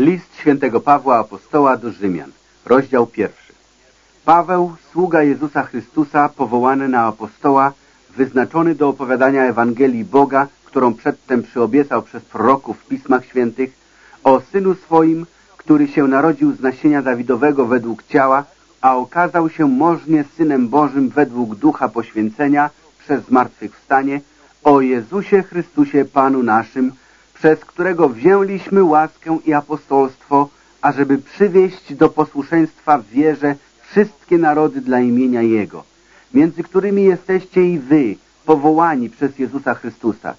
List świętego Pawła Apostoła do Rzymian, rozdział pierwszy. Paweł, sługa Jezusa Chrystusa, powołany na apostoła, wyznaczony do opowiadania Ewangelii Boga, którą przedtem przyobiecał przez proroków w Pismach Świętych, o Synu swoim, który się narodził z nasienia Dawidowego według ciała, a okazał się możnie Synem Bożym według ducha poświęcenia przez zmartwychwstanie, o Jezusie Chrystusie Panu naszym, przez którego wzięliśmy łaskę i apostolstwo, ażeby przywieść do posłuszeństwa w wierze wszystkie narody dla imienia Jego, między którymi jesteście i wy, powołani przez Jezusa Chrystusa.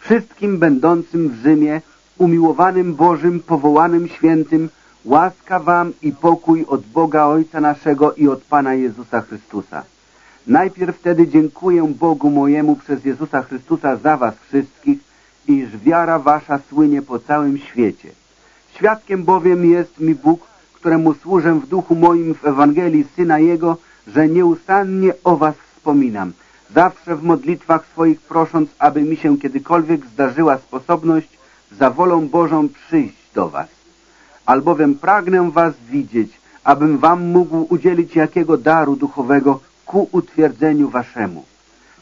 Wszystkim będącym w Rzymie, umiłowanym Bożym, powołanym świętym, łaska wam i pokój od Boga Ojca naszego i od Pana Jezusa Chrystusa. Najpierw wtedy dziękuję Bogu mojemu przez Jezusa Chrystusa za was wszystkich, iż wiara wasza słynie po całym świecie. Świadkiem bowiem jest mi Bóg, któremu służę w duchu moim w Ewangelii Syna Jego, że nieustannie o was wspominam, zawsze w modlitwach swoich prosząc, aby mi się kiedykolwiek zdarzyła sposobność za wolą Bożą przyjść do was. Albowiem pragnę was widzieć, abym wam mógł udzielić jakiego daru duchowego ku utwierdzeniu waszemu.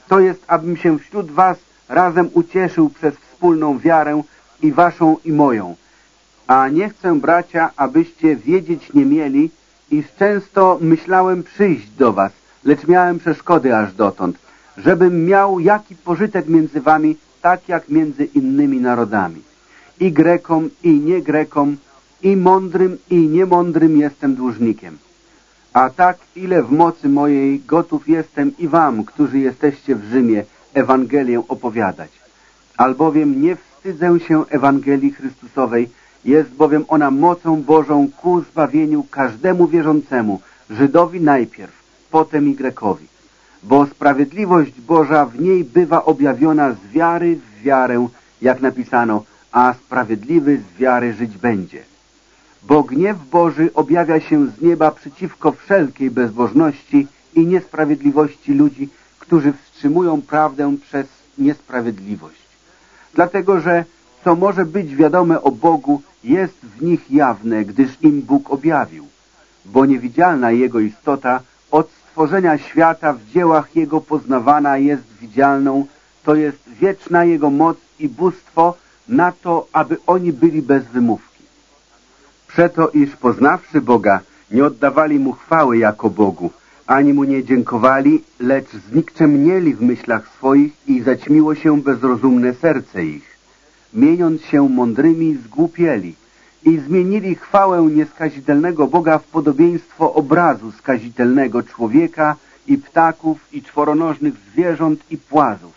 To jest, abym się wśród was razem ucieszył przez wspólną wiarę i waszą i moją. A nie chcę, bracia, abyście wiedzieć nie mieli, iż często myślałem przyjść do was, lecz miałem przeszkody aż dotąd, żebym miał jaki pożytek między wami, tak jak między innymi narodami. I Grekom, i nie Grekom, i mądrym, i niemądrym jestem dłużnikiem. A tak, ile w mocy mojej gotów jestem i wam, którzy jesteście w Rzymie, Ewangelię opowiadać. Albowiem nie wstydzę się Ewangelii Chrystusowej, jest bowiem ona mocą Bożą ku zbawieniu każdemu wierzącemu, Żydowi najpierw, potem i Grekowi. Bo sprawiedliwość Boża w niej bywa objawiona z wiary w wiarę, jak napisano, a sprawiedliwy z wiary żyć będzie. Bo gniew Boży objawia się z nieba przeciwko wszelkiej bezbożności i niesprawiedliwości ludzi, którzy wstrzymują prawdę przez niesprawiedliwość. Dlatego, że co może być wiadome o Bogu, jest w nich jawne, gdyż im Bóg objawił. Bo niewidzialna Jego istota od stworzenia świata w dziełach Jego poznawana jest widzialną, to jest wieczna Jego moc i bóstwo na to, aby oni byli bez wymówki. Przeto, iż poznawszy Boga, nie oddawali Mu chwały jako Bogu, ani Mu nie dziękowali, lecz znikczemnieli w myślach swoich i zaćmiło się bezrozumne serce ich. Mieniąc się mądrymi, zgłupieli i zmienili chwałę nieskazitelnego Boga w podobieństwo obrazu skazitelnego człowieka i ptaków i czworonożnych zwierząt i płazów.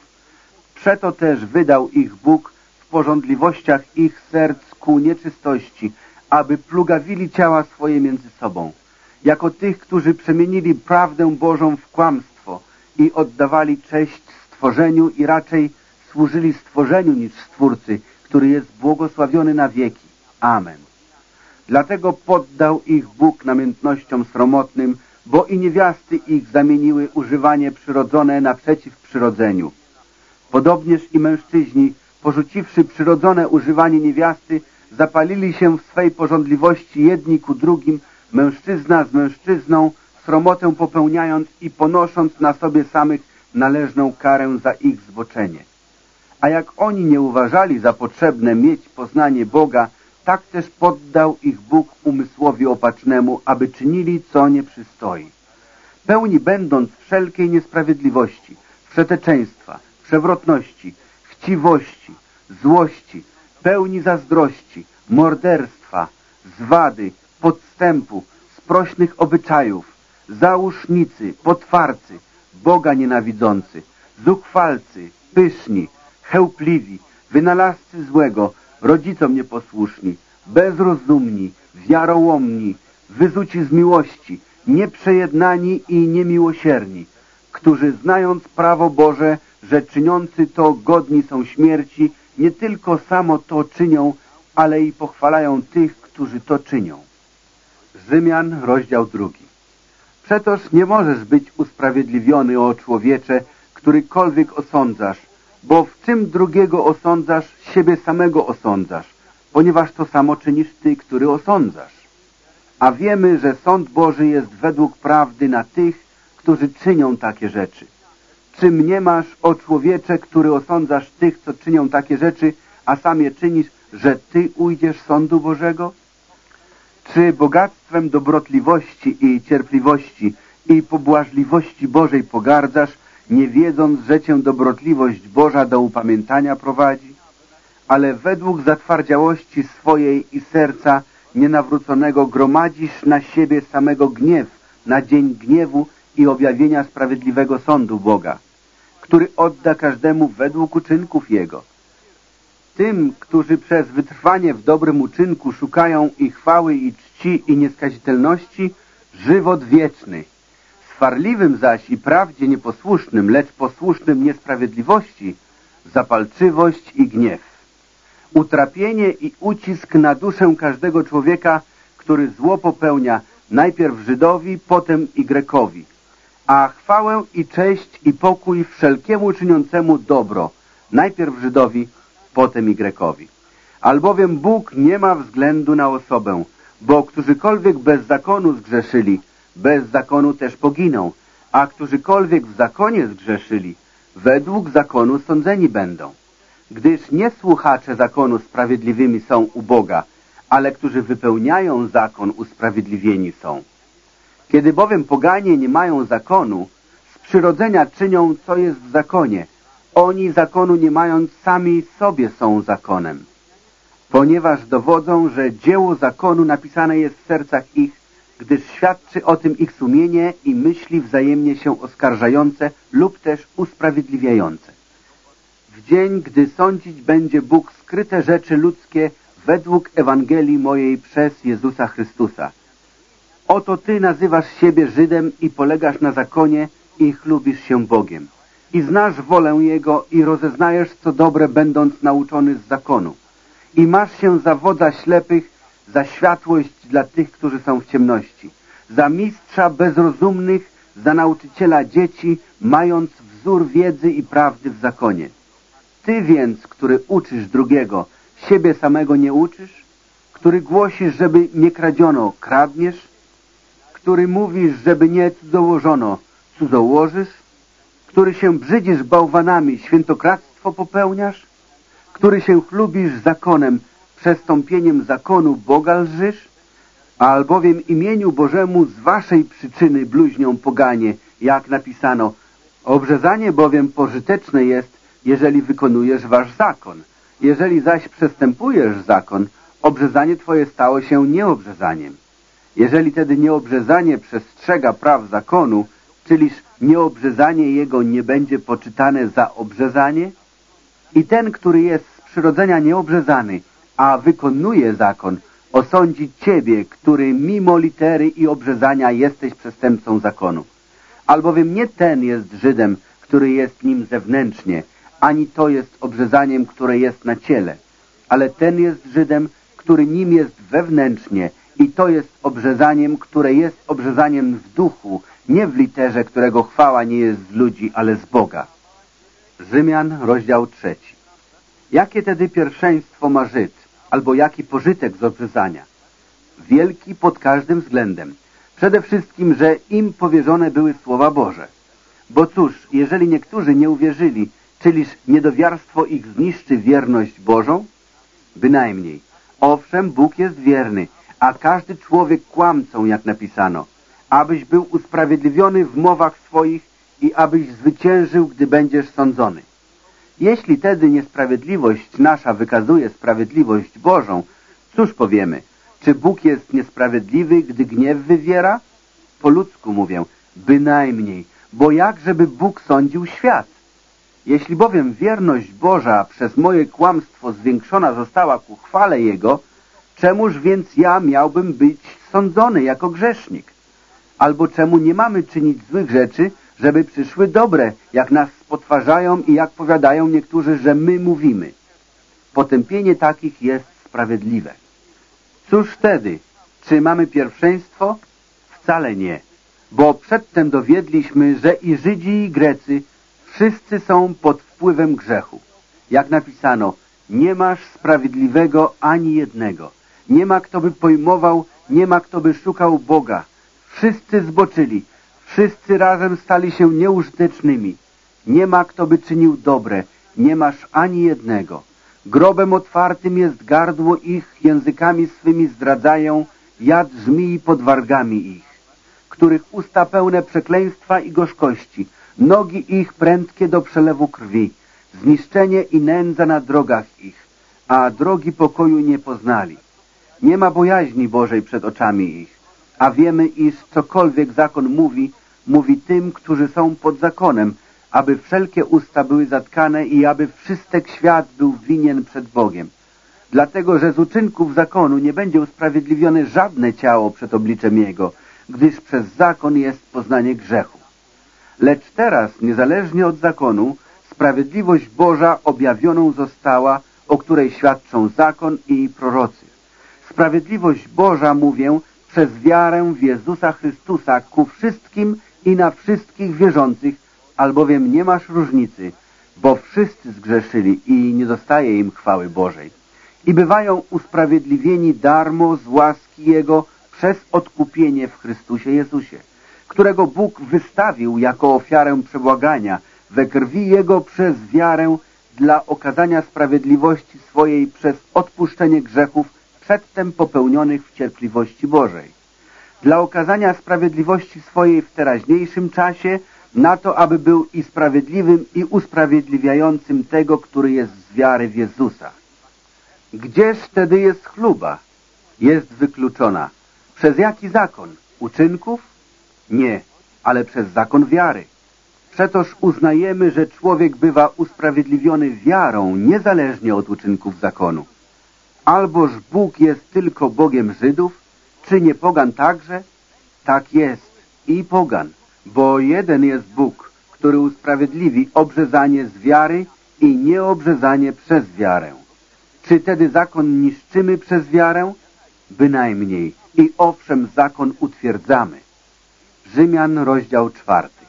Przeto też wydał ich Bóg w porządliwościach ich serc ku nieczystości, aby plugawili ciała swoje między sobą jako tych, którzy przemienili prawdę Bożą w kłamstwo i oddawali cześć stworzeniu i raczej służyli stworzeniu niż Stwórcy, który jest błogosławiony na wieki. Amen. Dlatego poddał ich Bóg namiętnościom sromotnym, bo i niewiasty ich zamieniły używanie przyrodzone naprzeciw przyrodzeniu. Podobnież i mężczyźni, porzuciwszy przyrodzone używanie niewiasty, zapalili się w swej porządliwości jedni ku drugim, mężczyzna z mężczyzną, sromotę popełniając i ponosząc na sobie samych należną karę za ich zboczenie. A jak oni nie uważali za potrzebne mieć poznanie Boga, tak też poddał ich Bóg umysłowi opacznemu, aby czynili, co nie przystoi. Pełni będąc wszelkiej niesprawiedliwości, przeteczeństwa, przewrotności, chciwości, złości, pełni zazdrości, morderstwa, zwady, podstępu, sprośnych obyczajów, załusznicy, potwarcy, Boga nienawidzący, zuchwalcy, pyszni, chełpliwi, wynalazcy złego, rodzicom nieposłuszni, bezrozumni, wiarołomni, wyzuci z miłości, nieprzejednani i niemiłosierni, którzy znając prawo Boże, że czyniący to godni są śmierci, nie tylko samo to czynią, ale i pochwalają tych, którzy to czynią. Rzymian, rozdział drugi. Przetoż nie możesz być usprawiedliwiony, o człowiecze, którykolwiek osądzasz, bo w czym drugiego osądzasz, siebie samego osądzasz. ponieważ to samo czynisz Ty, który osądzasz. A wiemy, że sąd Boży jest według prawdy na tych, którzy czynią takie rzeczy. Czy mnie masz, o człowiecze, który osądzasz tych, co czynią takie rzeczy, a sam je czynisz, że Ty ujdziesz sądu Bożego? Czy bogactwem dobrotliwości i cierpliwości i pobłażliwości Bożej pogardzasz, nie wiedząc, że Cię dobrotliwość Boża do upamiętania prowadzi? Ale według zatwardziałości swojej i serca nienawróconego gromadzisz na siebie samego gniew na dzień gniewu i objawienia sprawiedliwego sądu Boga, który odda każdemu według uczynków Jego. Tym, którzy przez wytrwanie w dobrym uczynku szukają i chwały, i czci, i nieskazitelności, żywot wieczny. Swarliwym zaś i prawdzie nieposłusznym, lecz posłusznym niesprawiedliwości, zapalczywość i gniew. Utrapienie i ucisk na duszę każdego człowieka, który zło popełnia najpierw Żydowi, potem i Grekowi, a chwałę i cześć i pokój wszelkiemu czyniącemu dobro, najpierw Żydowi, potem Grekowi. Albowiem Bóg nie ma względu na osobę, bo którzykolwiek bez zakonu zgrzeszyli, bez zakonu też poginą, a którzykolwiek w zakonie zgrzeszyli, według zakonu sądzeni będą. Gdyż nie słuchacze zakonu sprawiedliwymi są u Boga, ale którzy wypełniają zakon usprawiedliwieni są. Kiedy bowiem poganie nie mają zakonu, z przyrodzenia czynią, co jest w zakonie. Oni zakonu nie mając sami sobie są zakonem. Ponieważ dowodzą, że dzieło zakonu napisane jest w sercach ich, gdyż świadczy o tym ich sumienie i myśli wzajemnie się oskarżające lub też usprawiedliwiające. W dzień, gdy sądzić będzie Bóg skryte rzeczy ludzkie według Ewangelii mojej przez Jezusa Chrystusa – Oto ty nazywasz siebie Żydem i polegasz na zakonie i chlubisz się Bogiem. I znasz wolę Jego i rozeznajesz, co dobre, będąc nauczony z zakonu. I masz się za wodza ślepych, za światłość dla tych, którzy są w ciemności, za mistrza bezrozumnych, za nauczyciela dzieci, mając wzór wiedzy i prawdy w zakonie. Ty więc, który uczysz drugiego, siebie samego nie uczysz? Który głosisz, żeby nie kradziono, kradniesz? który mówisz, żeby nie cudzołożono, cudzołożysz? Który się brzydzisz bałwanami, świętokradztwo popełniasz? Który się chlubisz zakonem, przestąpieniem zakonu Boga lżysz? Albowiem imieniu Bożemu z waszej przyczyny bluźnią poganie, jak napisano, obrzezanie bowiem pożyteczne jest, jeżeli wykonujesz wasz zakon. Jeżeli zaś przestępujesz zakon, obrzezanie twoje stało się nieobrzezaniem. Jeżeli tedy nieobrzezanie przestrzega praw zakonu, czyliż nieobrzezanie jego nie będzie poczytane za obrzezanie? I ten, który jest z przyrodzenia nieobrzezany, a wykonuje zakon, osądzi ciebie, który mimo litery i obrzezania jesteś przestępcą zakonu. Albowiem nie ten jest Żydem, który jest nim zewnętrznie, ani to jest obrzezaniem, które jest na ciele, ale ten jest Żydem, który nim jest wewnętrznie, i to jest obrzezaniem, które jest obrzezaniem w duchu, nie w literze, którego chwała nie jest z ludzi, ale z Boga. Rzymian, rozdział trzeci. Jakie tedy pierwszeństwo ma Żyd, albo jaki pożytek z obrzezania? Wielki pod każdym względem. Przede wszystkim, że im powierzone były słowa Boże. Bo cóż, jeżeli niektórzy nie uwierzyli, czyliż niedowiarstwo ich zniszczy wierność Bożą? Bynajmniej. Owszem, Bóg jest wierny, a każdy człowiek kłamcą, jak napisano, abyś był usprawiedliwiony w mowach swoich i abyś zwyciężył, gdy będziesz sądzony. Jeśli tedy niesprawiedliwość nasza wykazuje sprawiedliwość Bożą, cóż powiemy? Czy Bóg jest niesprawiedliwy, gdy gniew wywiera? Po ludzku mówię, bynajmniej, bo jak żeby Bóg sądził świat? Jeśli bowiem wierność Boża przez moje kłamstwo zwiększona została ku chwale Jego, Czemuż więc ja miałbym być sądzony jako grzesznik? Albo czemu nie mamy czynić złych rzeczy, żeby przyszły dobre, jak nas potwarzają i jak powiadają niektórzy, że my mówimy? Potępienie takich jest sprawiedliwe. Cóż wtedy? Czy mamy pierwszeństwo? Wcale nie. Bo przedtem dowiedliśmy, że i Żydzi i Grecy wszyscy są pod wpływem grzechu. Jak napisano, Nie masz sprawiedliwego ani jednego. Nie ma kto by pojmował, nie ma kto by szukał Boga. Wszyscy zboczyli, wszyscy razem stali się nieużytecznymi. Nie ma kto by czynił dobre, nie masz ani jednego. Grobem otwartym jest gardło ich, językami swymi zdradzają, jad żmii pod wargami ich, których usta pełne przekleństwa i gorzkości, nogi ich prędkie do przelewu krwi, zniszczenie i nędza na drogach ich, a drogi pokoju nie poznali. Nie ma bojaźni Bożej przed oczami ich, a wiemy, iż cokolwiek zakon mówi, mówi tym, którzy są pod zakonem, aby wszelkie usta były zatkane i aby wszystek świat był winien przed Bogiem. Dlatego, że z uczynków zakonu nie będzie usprawiedliwione żadne ciało przed obliczem Jego, gdyż przez zakon jest poznanie grzechu. Lecz teraz, niezależnie od zakonu, sprawiedliwość Boża objawioną została, o której świadczą zakon i prorocy. Sprawiedliwość Boża, mówię, przez wiarę w Jezusa Chrystusa ku wszystkim i na wszystkich wierzących, albowiem nie masz różnicy, bo wszyscy zgrzeszyli i nie dostaje im chwały Bożej. I bywają usprawiedliwieni darmo z łaski Jego przez odkupienie w Chrystusie Jezusie, którego Bóg wystawił jako ofiarę przebłagania we krwi Jego przez wiarę dla okazania sprawiedliwości swojej przez odpuszczenie grzechów przedtem popełnionych w cierpliwości Bożej. Dla okazania sprawiedliwości swojej w teraźniejszym czasie na to, aby był i sprawiedliwym, i usprawiedliwiającym tego, który jest z wiary w Jezusa. Gdzież wtedy jest chluba? Jest wykluczona. Przez jaki zakon? Uczynków? Nie, ale przez zakon wiary. Przetoż uznajemy, że człowiek bywa usprawiedliwiony wiarą, niezależnie od uczynków zakonu. Alboż Bóg jest tylko Bogiem Żydów, czy nie pogan także? Tak jest, i pogan bo jeden jest Bóg, który usprawiedliwi obrzezanie z wiary i nieobrzezanie przez wiarę. Czy tedy zakon niszczymy przez wiarę? Bynajmniej. I owszem, zakon utwierdzamy. Rzymian, rozdział czwarty.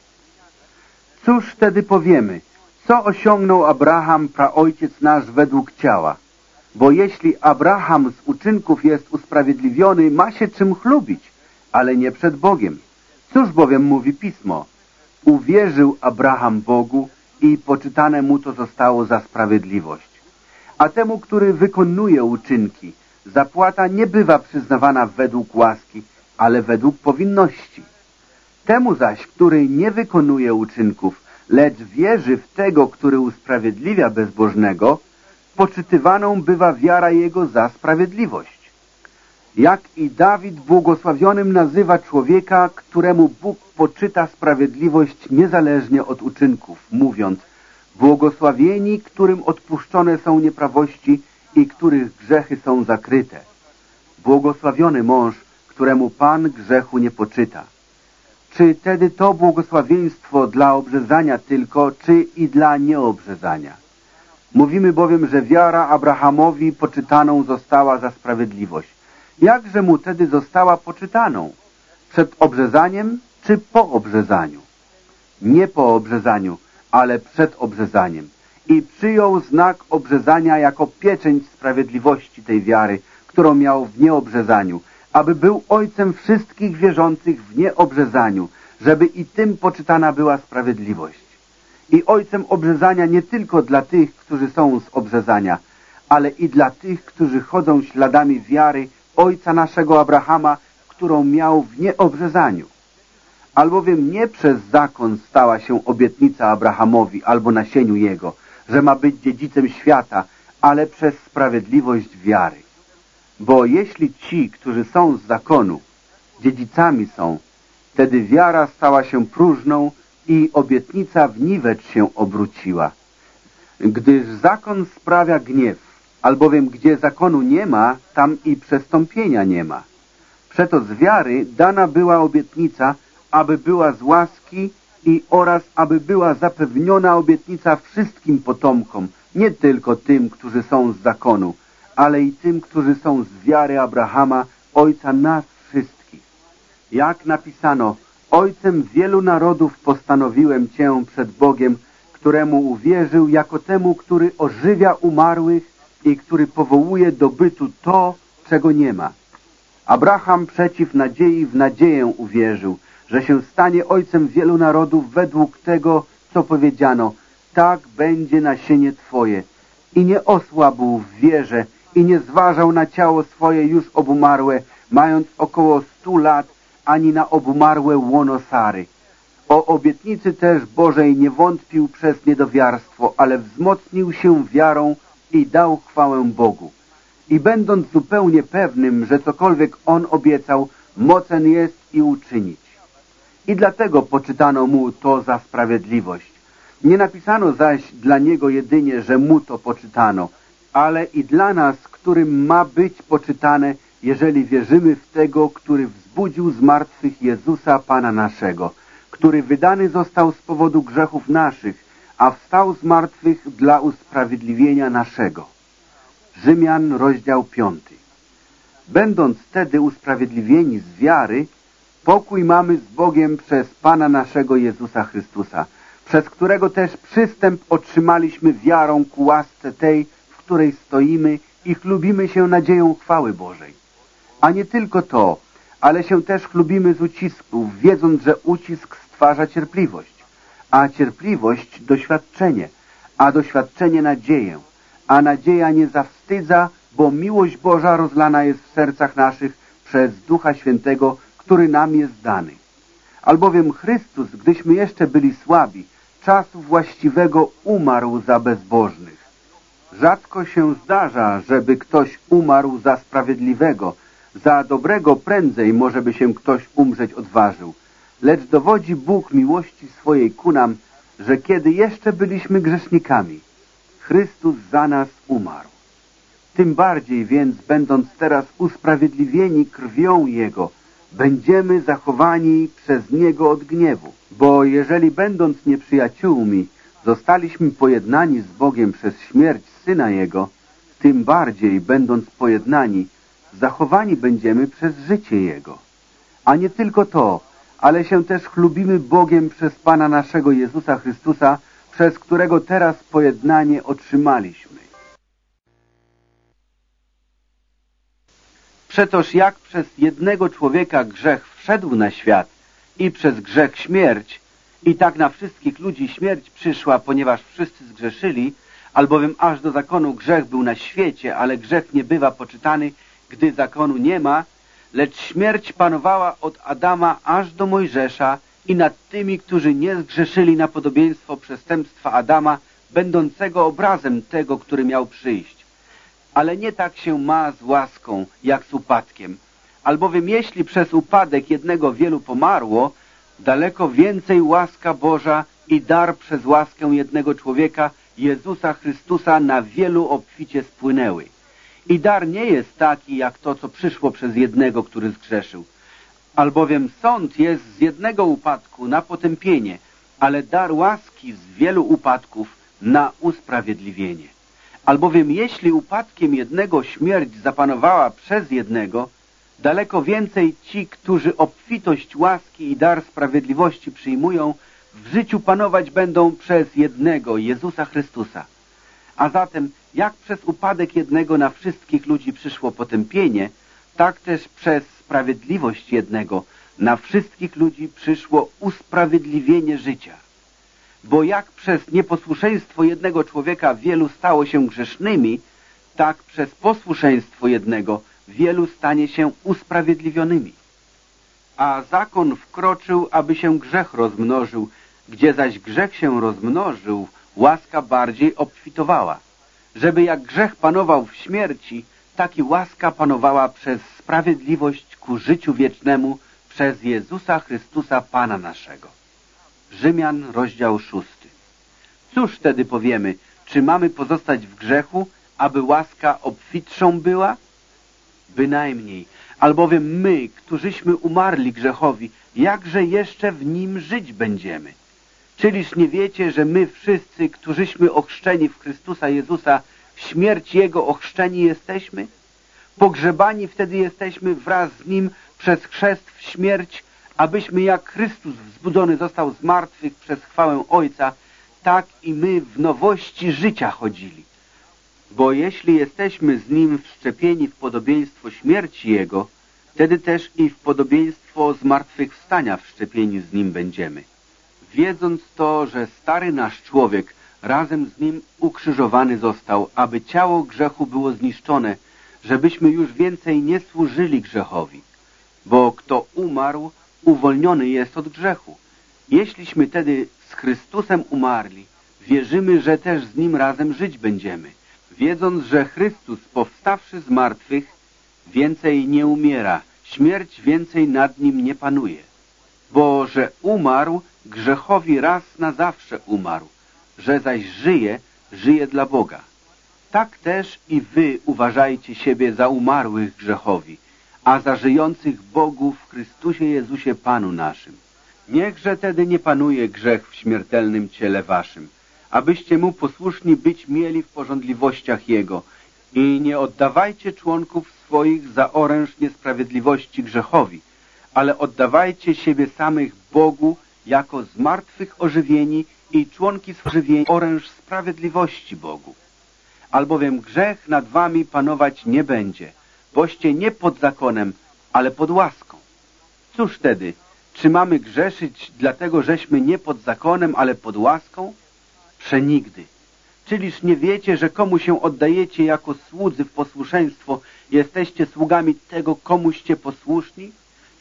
Cóż wtedy powiemy? Co osiągnął Abraham, praojciec nasz, według ciała? Bo jeśli Abraham z uczynków jest usprawiedliwiony, ma się czym chlubić, ale nie przed Bogiem. Cóż bowiem mówi Pismo? Uwierzył Abraham Bogu i poczytane mu to zostało za sprawiedliwość. A temu, który wykonuje uczynki, zapłata nie bywa przyznawana według łaski, ale według powinności. Temu zaś, który nie wykonuje uczynków, lecz wierzy w tego, który usprawiedliwia bezbożnego, poczytywaną bywa wiara jego za sprawiedliwość jak i Dawid błogosławionym nazywa człowieka, któremu Bóg poczyta sprawiedliwość niezależnie od uczynków, mówiąc błogosławieni, którym odpuszczone są nieprawości i których grzechy są zakryte. Błogosławiony mąż, któremu Pan grzechu nie poczyta. Czy tedy to błogosławieństwo dla obrzezania tylko, czy i dla nieobrzezania? Mówimy bowiem, że wiara Abrahamowi poczytaną została za sprawiedliwość jakże mu tedy została poczytaną? Przed obrzezaniem czy po obrzezaniu? Nie po obrzezaniu, ale przed obrzezaniem. I przyjął znak obrzezania jako pieczęć sprawiedliwości tej wiary, którą miał w nieobrzezaniu, aby był ojcem wszystkich wierzących w nieobrzezaniu, żeby i tym poczytana była sprawiedliwość. I ojcem obrzezania nie tylko dla tych, którzy są z obrzezania, ale i dla tych, którzy chodzą śladami wiary ojca naszego Abrahama, którą miał w nieobrzezaniu. Albowiem nie przez zakon stała się obietnica Abrahamowi albo nasieniu jego, że ma być dziedzicem świata, ale przez sprawiedliwość wiary. Bo jeśli ci, którzy są z zakonu, dziedzicami są, wtedy wiara stała się próżną i obietnica w niwecz się obróciła. Gdyż zakon sprawia gniew, albowiem gdzie zakonu nie ma, tam i przestąpienia nie ma. Przeto z wiary dana była obietnica, aby była z łaski i oraz aby była zapewniona obietnica wszystkim potomkom, nie tylko tym, którzy są z zakonu, ale i tym, którzy są z wiary Abrahama, ojca nas wszystkich. Jak napisano, ojcem wielu narodów postanowiłem Cię przed Bogiem, któremu uwierzył jako temu, który ożywia umarłych i który powołuje do bytu to, czego nie ma. Abraham przeciw nadziei w nadzieję uwierzył, że się stanie ojcem wielu narodów według tego, co powiedziano, tak będzie nasienie Twoje. I nie osłabł w wierze i nie zważał na ciało swoje już obumarłe, mając około stu lat, ani na obumarłe łono Sary. O obietnicy też Bożej nie wątpił przez niedowiarstwo, ale wzmocnił się wiarą i dał chwałę Bogu. I będąc zupełnie pewnym, że cokolwiek On obiecał, mocen jest i uczynić. I dlatego poczytano mu to za sprawiedliwość. Nie napisano zaś dla niego jedynie, że mu to poczytano, ale i dla nas, którym ma być poczytane, jeżeli wierzymy w tego, który wzbudził z martwych Jezusa Pana naszego, który wydany został z powodu grzechów naszych, a wstał z martwych dla usprawiedliwienia naszego. Rzymian, rozdział piąty. Będąc wtedy usprawiedliwieni z wiary, pokój mamy z Bogiem przez Pana naszego Jezusa Chrystusa, przez którego też przystęp otrzymaliśmy wiarą ku łasce tej, w której stoimy i chlubimy się nadzieją chwały Bożej. A nie tylko to, ale się też chlubimy z ucisków, wiedząc, że ucisk stwarza cierpliwość, a cierpliwość doświadczenie, a doświadczenie nadzieję, a nadzieja nie zawstydza, bo miłość Boża rozlana jest w sercach naszych przez Ducha Świętego, który nam jest dany. Albowiem Chrystus, gdyśmy jeszcze byli słabi, czasu właściwego umarł za bezbożnych. Rzadko się zdarza, żeby ktoś umarł za sprawiedliwego, za dobrego prędzej może by się ktoś umrzeć odważył. Lecz dowodzi Bóg miłości swojej ku nam, że kiedy jeszcze byliśmy grzesznikami, Chrystus za nas umarł. Tym bardziej więc, będąc teraz usprawiedliwieni krwią Jego, będziemy zachowani przez Niego od gniewu. Bo jeżeli będąc nieprzyjaciółmi, zostaliśmy pojednani z Bogiem przez śmierć Syna Jego, tym bardziej, będąc pojednani, zachowani będziemy przez życie Jego. A nie tylko to, ale się też chlubimy Bogiem przez Pana naszego Jezusa Chrystusa, przez którego teraz pojednanie otrzymaliśmy. Przetoż jak przez jednego człowieka grzech wszedł na świat i przez grzech śmierć, i tak na wszystkich ludzi śmierć przyszła, ponieważ wszyscy zgrzeszyli, albowiem aż do zakonu grzech był na świecie, ale grzech nie bywa poczytany, gdy zakonu nie ma, lecz śmierć panowała od Adama aż do Mojżesza i nad tymi, którzy nie zgrzeszyli na podobieństwo przestępstwa Adama, będącego obrazem tego, który miał przyjść. Ale nie tak się ma z łaską, jak z upadkiem. Albowiem jeśli przez upadek jednego wielu pomarło, daleko więcej łaska Boża i dar przez łaskę jednego człowieka, Jezusa Chrystusa, na wielu obficie spłynęły. I dar nie jest taki, jak to, co przyszło przez jednego, który zgrzeszył. Albowiem sąd jest z jednego upadku na potępienie, ale dar łaski z wielu upadków na usprawiedliwienie. Albowiem jeśli upadkiem jednego śmierć zapanowała przez jednego, daleko więcej ci, którzy obfitość łaski i dar sprawiedliwości przyjmują, w życiu panować będą przez jednego, Jezusa Chrystusa. A zatem, jak przez upadek jednego na wszystkich ludzi przyszło potępienie, tak też przez sprawiedliwość jednego na wszystkich ludzi przyszło usprawiedliwienie życia. Bo jak przez nieposłuszeństwo jednego człowieka wielu stało się grzesznymi, tak przez posłuszeństwo jednego wielu stanie się usprawiedliwionymi. A zakon wkroczył, aby się grzech rozmnożył, gdzie zaś grzech się rozmnożył, łaska bardziej obfitowała. Żeby jak grzech panował w śmierci, tak i łaska panowała przez sprawiedliwość ku życiu wiecznemu przez Jezusa Chrystusa Pana naszego. Rzymian, rozdział szósty. Cóż wtedy powiemy? Czy mamy pozostać w grzechu, aby łaska obfitszą była? Bynajmniej, albowiem my, którzyśmy umarli grzechowi, jakże jeszcze w nim żyć będziemy? Czyliż nie wiecie, że my wszyscy, którzyśmy ochrzczeni w Chrystusa Jezusa, w śmierć Jego ochrzczeni jesteśmy? Pogrzebani wtedy jesteśmy wraz z Nim przez chrzest w śmierć, abyśmy jak Chrystus wzbudzony został z martwych przez chwałę Ojca, tak i my w nowości życia chodzili. Bo jeśli jesteśmy z Nim wszczepieni w podobieństwo śmierci Jego, wtedy też i w podobieństwo zmartwychwstania wszczepieni z Nim będziemy. Wiedząc to, że stary nasz człowiek razem z Nim ukrzyżowany został, aby ciało grzechu było zniszczone, żebyśmy już więcej nie służyli grzechowi. Bo kto umarł, uwolniony jest od grzechu. Jeśliśmy tedy z Chrystusem umarli, wierzymy, że też z Nim razem żyć będziemy, wiedząc, że Chrystus, powstawszy z martwych, więcej nie umiera, śmierć więcej nad Nim nie panuje. Bo że umarł, grzechowi raz na zawsze umarł, że zaś żyje, żyje dla Boga. Tak też i wy uważajcie siebie za umarłych grzechowi, a za żyjących Bogu w Chrystusie Jezusie Panu naszym. Niechże tedy nie panuje grzech w śmiertelnym ciele waszym, abyście mu posłuszni być mieli w porządliwościach Jego i nie oddawajcie członków swoich za oręż niesprawiedliwości grzechowi, ale oddawajcie siebie samych Bogu jako zmartwych ożywieni i członki ożywieni oręż sprawiedliwości Bogu. Albowiem grzech nad wami panować nie będzie, boście nie pod zakonem, ale pod łaską. Cóż tedy, czy mamy grzeszyć, dlatego żeśmy nie pod zakonem, ale pod łaską? Przenigdy. Czyliż nie wiecie, że komu się oddajecie jako słudzy w posłuszeństwo, jesteście sługami tego, komuście posłuszni?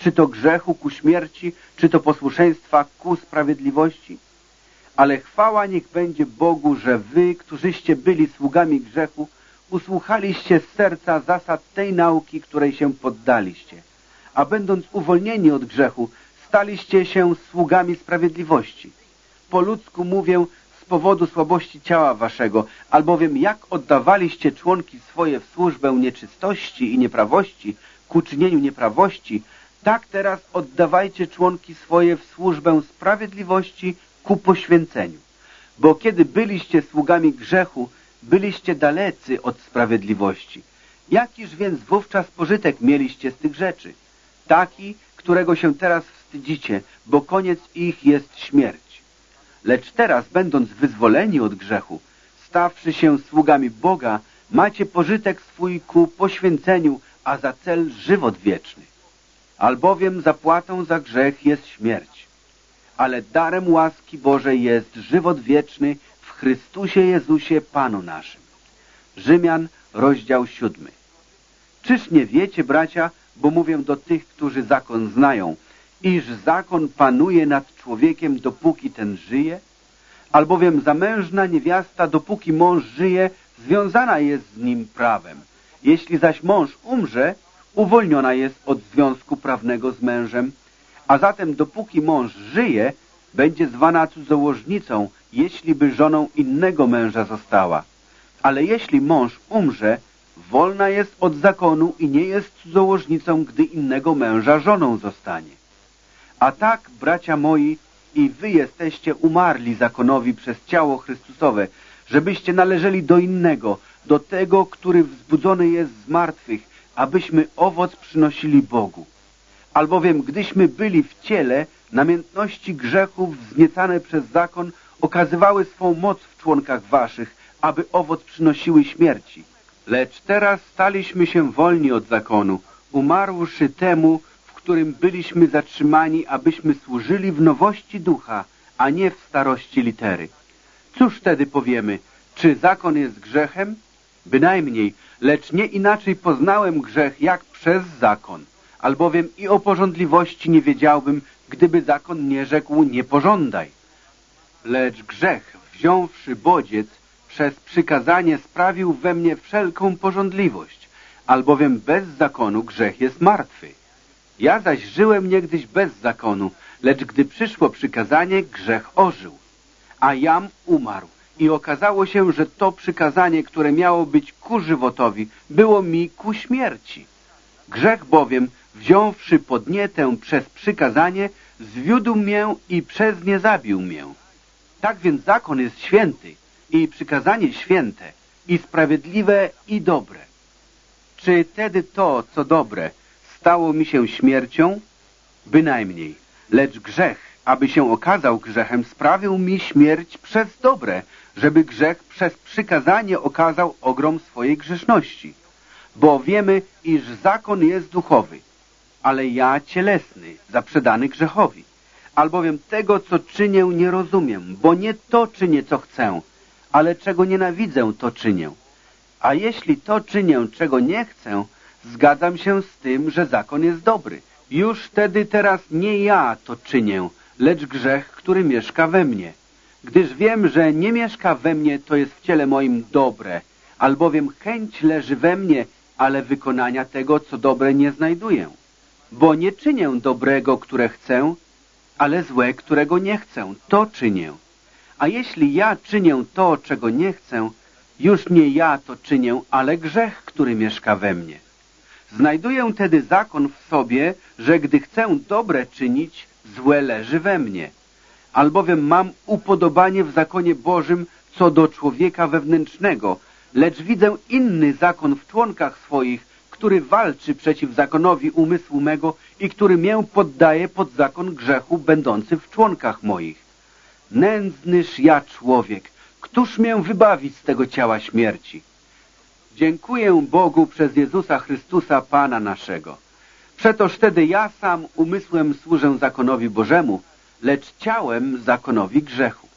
Czy to grzechu ku śmierci, czy to posłuszeństwa ku sprawiedliwości? Ale chwała niech będzie Bogu, że wy, którzyście byli sługami grzechu, usłuchaliście z serca zasad tej nauki, której się poddaliście. A będąc uwolnieni od grzechu, staliście się sługami sprawiedliwości. Po ludzku mówię z powodu słabości ciała waszego, albowiem jak oddawaliście członki swoje w służbę nieczystości i nieprawości, ku czynieniu nieprawości, tak teraz oddawajcie członki swoje w służbę sprawiedliwości ku poświęceniu. Bo kiedy byliście sługami grzechu, byliście dalecy od sprawiedliwości. Jakiż więc wówczas pożytek mieliście z tych rzeczy? Taki, którego się teraz wstydzicie, bo koniec ich jest śmierć. Lecz teraz, będąc wyzwoleni od grzechu, stawszy się sługami Boga, macie pożytek swój ku poświęceniu, a za cel żywot wieczny. Albowiem zapłatą za grzech jest śmierć, ale darem łaski Bożej jest żywot wieczny w Chrystusie Jezusie Panu naszym. Rzymian, rozdział siódmy. Czyż nie wiecie, bracia, bo mówię do tych, którzy zakon znają, iż zakon panuje nad człowiekiem, dopóki ten żyje? Albowiem zamężna niewiasta, dopóki mąż żyje, związana jest z nim prawem. Jeśli zaś mąż umrze, uwolniona jest od związku prawnego z mężem, a zatem dopóki mąż żyje, będzie zwana cudzołożnicą, jeśli by żoną innego męża została. Ale jeśli mąż umrze, wolna jest od zakonu i nie jest cudzołożnicą, gdy innego męża żoną zostanie. A tak, bracia moi, i wy jesteście umarli zakonowi przez ciało Chrystusowe, żebyście należeli do innego, do tego, który wzbudzony jest z martwych, abyśmy owoc przynosili Bogu. Albowiem, gdyśmy byli w ciele, namiętności grzechów wzniecane przez zakon okazywały swą moc w członkach waszych, aby owoc przynosiły śmierci. Lecz teraz staliśmy się wolni od zakonu, umarłszy temu, w którym byliśmy zatrzymani, abyśmy służyli w nowości ducha, a nie w starości litery. Cóż wtedy powiemy? Czy zakon jest grzechem? Bynajmniej, lecz nie inaczej poznałem grzech, jak przez zakon. Albowiem i o porządliwości nie wiedziałbym, gdyby zakon nie rzekł nie pożądaj. Lecz grzech, wziąwszy bodziec, przez przykazanie sprawił we mnie wszelką porządliwość, albowiem bez zakonu grzech jest martwy. Ja zaś żyłem niegdyś bez zakonu, lecz gdy przyszło przykazanie, grzech ożył. A jam umarł i okazało się, że to przykazanie, które miało być ku żywotowi, było mi ku śmierci. Grzech bowiem, wziąwszy podnietę przez przykazanie, zwiódł mię i przez nie zabił mię. Tak więc zakon jest święty i przykazanie święte i sprawiedliwe i dobre. Czy tedy to, co dobre, stało mi się śmiercią? Bynajmniej, lecz grzech aby się okazał grzechem, sprawił mi śmierć przez dobre, żeby grzech przez przykazanie okazał ogrom swojej grzeszności. Bo wiemy, iż zakon jest duchowy, ale ja cielesny, zaprzedany grzechowi. Albowiem tego, co czynię, nie rozumiem, bo nie to czynię, co chcę, ale czego nienawidzę, to czynię. A jeśli to czynię, czego nie chcę, zgadzam się z tym, że zakon jest dobry. Już wtedy teraz nie ja to czynię, lecz grzech, który mieszka we mnie. Gdyż wiem, że nie mieszka we mnie, to jest w ciele moim dobre, albowiem chęć leży we mnie, ale wykonania tego, co dobre nie znajduję. Bo nie czynię dobrego, które chcę, ale złe, którego nie chcę, to czynię. A jeśli ja czynię to, czego nie chcę, już nie ja to czynię, ale grzech, który mieszka we mnie. Znajduję tedy zakon w sobie, że gdy chcę dobre czynić, złe leży we mnie. Albowiem mam upodobanie w zakonie Bożym co do człowieka wewnętrznego, lecz widzę inny zakon w członkach swoich, który walczy przeciw zakonowi umysłu mego i który mię poddaje pod zakon grzechu będący w członkach moich. Nędznyż ja człowiek, któż mię wybawić z tego ciała śmierci? Dziękuję Bogu przez Jezusa Chrystusa Pana naszego. Przetoż wtedy ja sam umysłem służę zakonowi Bożemu, lecz ciałem zakonowi grzechu.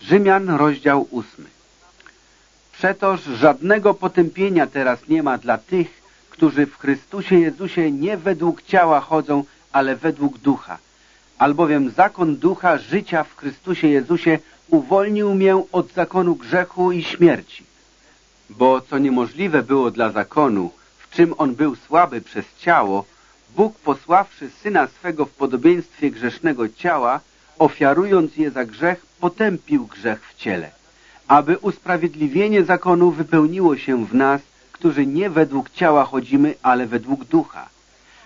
Rzymian, rozdział ósmy. Przetoż żadnego potępienia teraz nie ma dla tych, którzy w Chrystusie Jezusie nie według ciała chodzą, ale według ducha. Albowiem zakon ducha życia w Chrystusie Jezusie uwolnił mię od zakonu grzechu i śmierci. Bo co niemożliwe było dla zakonu, w czym on był słaby przez ciało, Bóg posławszy Syna swego w podobieństwie grzesznego ciała, ofiarując je za grzech, potępił grzech w ciele, aby usprawiedliwienie zakonu wypełniło się w nas, którzy nie według ciała chodzimy, ale według ducha.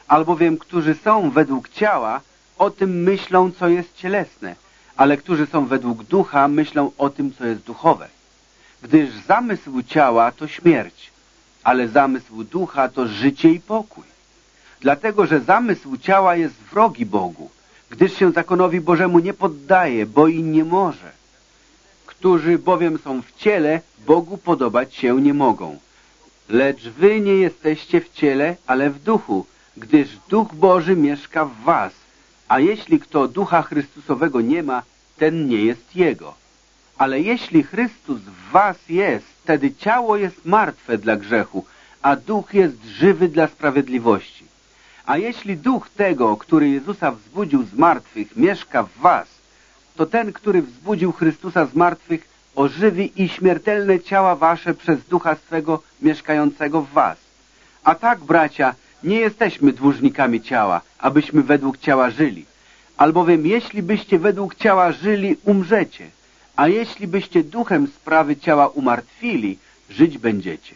Albowiem, którzy są według ciała, o tym myślą, co jest cielesne, ale którzy są według ducha, myślą o tym, co jest duchowe. Gdyż zamysł ciała to śmierć, ale zamysł ducha to życie i pokój. Dlatego, że zamysł ciała jest wrogi Bogu, gdyż się zakonowi Bożemu nie poddaje, bo i nie może. Którzy bowiem są w ciele, Bogu podobać się nie mogą. Lecz wy nie jesteście w ciele, ale w duchu, gdyż Duch Boży mieszka w was, a jeśli kto Ducha Chrystusowego nie ma, ten nie jest Jego. Ale jeśli Chrystus w was jest, wtedy ciało jest martwe dla grzechu, a duch jest żywy dla sprawiedliwości. A jeśli duch tego, który Jezusa wzbudził z martwych, mieszka w was, to ten, który wzbudził Chrystusa z martwych, ożywi i śmiertelne ciała wasze przez ducha swego mieszkającego w was. A tak, bracia, nie jesteśmy dłużnikami ciała, abyśmy według ciała żyli. Albowiem jeśli byście według ciała żyli, umrzecie, a jeśli byście duchem sprawy ciała umartwili, żyć będziecie.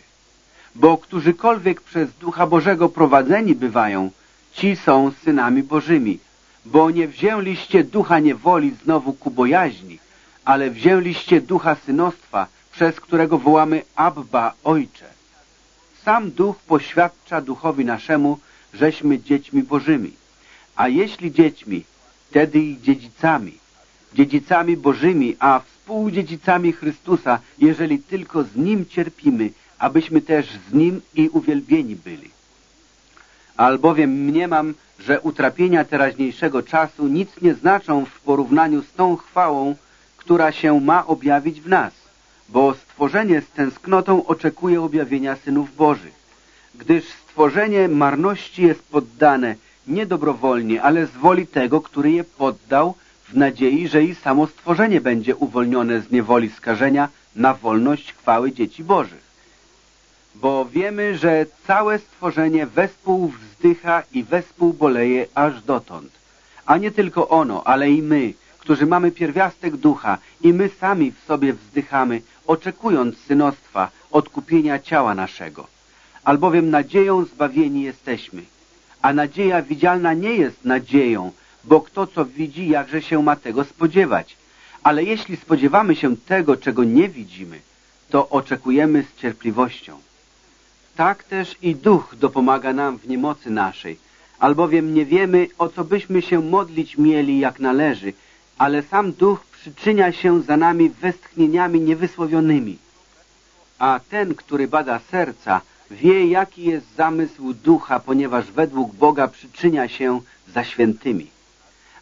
Bo którzykolwiek przez Ducha Bożego prowadzeni bywają, ci są synami Bożymi, bo nie wzięliście ducha niewoli znowu ku bojaźni, ale wzięliście ducha synostwa, przez którego wołamy Abba, Ojcze. Sam duch poświadcza duchowi naszemu, żeśmy dziećmi Bożymi. A jeśli dziećmi, wtedy i dziedzicami, dziedzicami Bożymi, a współdziedzicami Chrystusa, jeżeli tylko z Nim cierpimy, abyśmy też z Nim i uwielbieni byli. Albowiem mniemam, że utrapienia teraźniejszego czasu nic nie znaczą w porównaniu z tą chwałą, która się ma objawić w nas, bo stworzenie z tęsknotą oczekuje objawienia synów Bożych, gdyż stworzenie marności jest poddane nie dobrowolnie, ale z woli tego, który je poddał, w nadziei, że i samo stworzenie będzie uwolnione z niewoli skażenia na wolność chwały dzieci Bożych. Bo wiemy, że całe stworzenie wespół wzdycha i wespół boleje aż dotąd. A nie tylko ono, ale i my, którzy mamy pierwiastek ducha i my sami w sobie wzdychamy, oczekując synostwa, odkupienia ciała naszego. Albowiem nadzieją zbawieni jesteśmy. A nadzieja widzialna nie jest nadzieją, bo kto co widzi, jakże się ma tego spodziewać. Ale jeśli spodziewamy się tego, czego nie widzimy, to oczekujemy z cierpliwością. Tak też i duch dopomaga nam w niemocy naszej, albowiem nie wiemy, o co byśmy się modlić mieli jak należy, ale sam Duch przyczynia się za nami westchnieniami niewysłowionymi. A ten, który bada serca, wie, jaki jest zamysł Ducha, ponieważ według Boga przyczynia się za świętymi.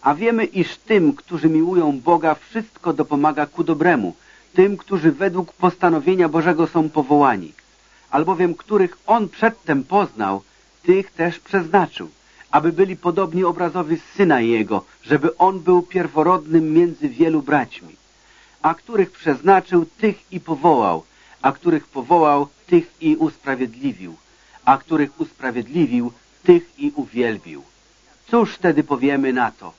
A wiemy, iż tym, którzy miłują Boga, wszystko dopomaga ku dobremu, tym, którzy według postanowienia Bożego są powołani, albowiem których On przedtem poznał, tych też przeznaczył, aby byli podobni obrazowi Syna Jego, żeby On był pierworodnym między wielu braćmi. A których przeznaczył, tych i powołał, a których powołał, tych i usprawiedliwił, a których usprawiedliwił, tych i uwielbił. Cóż wtedy powiemy na to?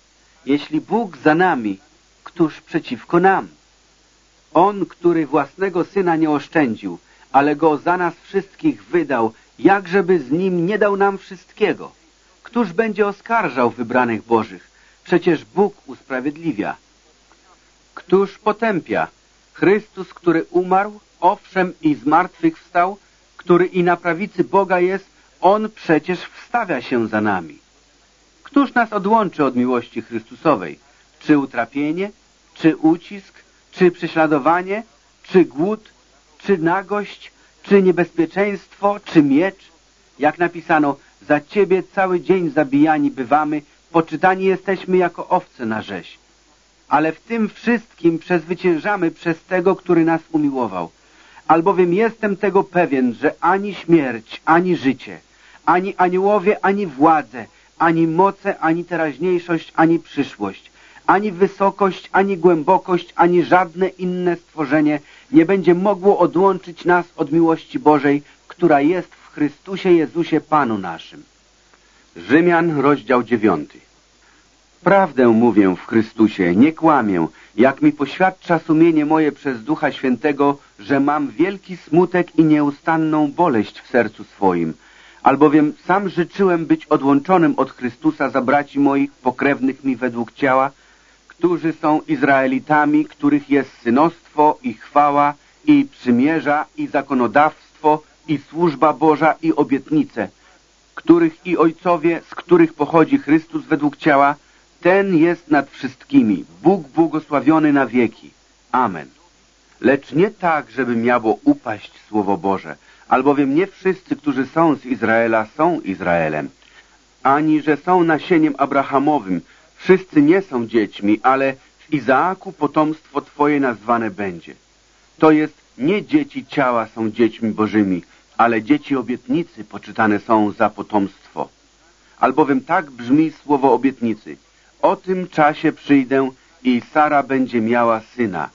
Jeśli Bóg za nami, któż przeciwko nam? On, który własnego Syna nie oszczędził, ale Go za nas wszystkich wydał, jakżeby z Nim nie dał nam wszystkiego? Któż będzie oskarżał wybranych Bożych? Przecież Bóg usprawiedliwia. Któż potępia? Chrystus, który umarł, owszem i zmartwychwstał, który i na prawicy Boga jest, On przecież wstawia się za nami. Któż nas odłączy od miłości Chrystusowej? Czy utrapienie, czy ucisk, czy prześladowanie, czy głód, czy nagość, czy niebezpieczeństwo, czy miecz? Jak napisano, za Ciebie cały dzień zabijani bywamy, poczytani jesteśmy jako owce na rzeź. Ale w tym wszystkim przezwyciężamy przez Tego, który nas umiłował. Albowiem jestem tego pewien, że ani śmierć, ani życie, ani aniołowie, ani władze, ani moce, ani teraźniejszość, ani przyszłość, ani wysokość, ani głębokość, ani żadne inne stworzenie nie będzie mogło odłączyć nas od miłości Bożej, która jest w Chrystusie Jezusie Panu naszym. Rzymian, rozdział dziewiąty. Prawdę mówię w Chrystusie, nie kłamię, jak mi poświadcza sumienie moje przez Ducha Świętego, że mam wielki smutek i nieustanną boleść w sercu swoim, albowiem sam życzyłem być odłączonym od Chrystusa za braci moich pokrewnych mi według ciała, którzy są Izraelitami, których jest synostwo i chwała i przymierza i zakonodawstwo i służba Boża i obietnice, których i ojcowie, z których pochodzi Chrystus według ciała, ten jest nad wszystkimi, Bóg błogosławiony na wieki. Amen. Lecz nie tak, żeby miało upaść Słowo Boże, albowiem nie wszyscy, którzy są z Izraela, są Izraelem, ani że są nasieniem Abrahamowym. Wszyscy nie są dziećmi, ale w Izaaku potomstwo Twoje nazwane będzie. To jest nie dzieci ciała są dziećmi bożymi, ale dzieci obietnicy poczytane są za potomstwo. Albowiem tak brzmi słowo obietnicy. O tym czasie przyjdę i Sara będzie miała syna.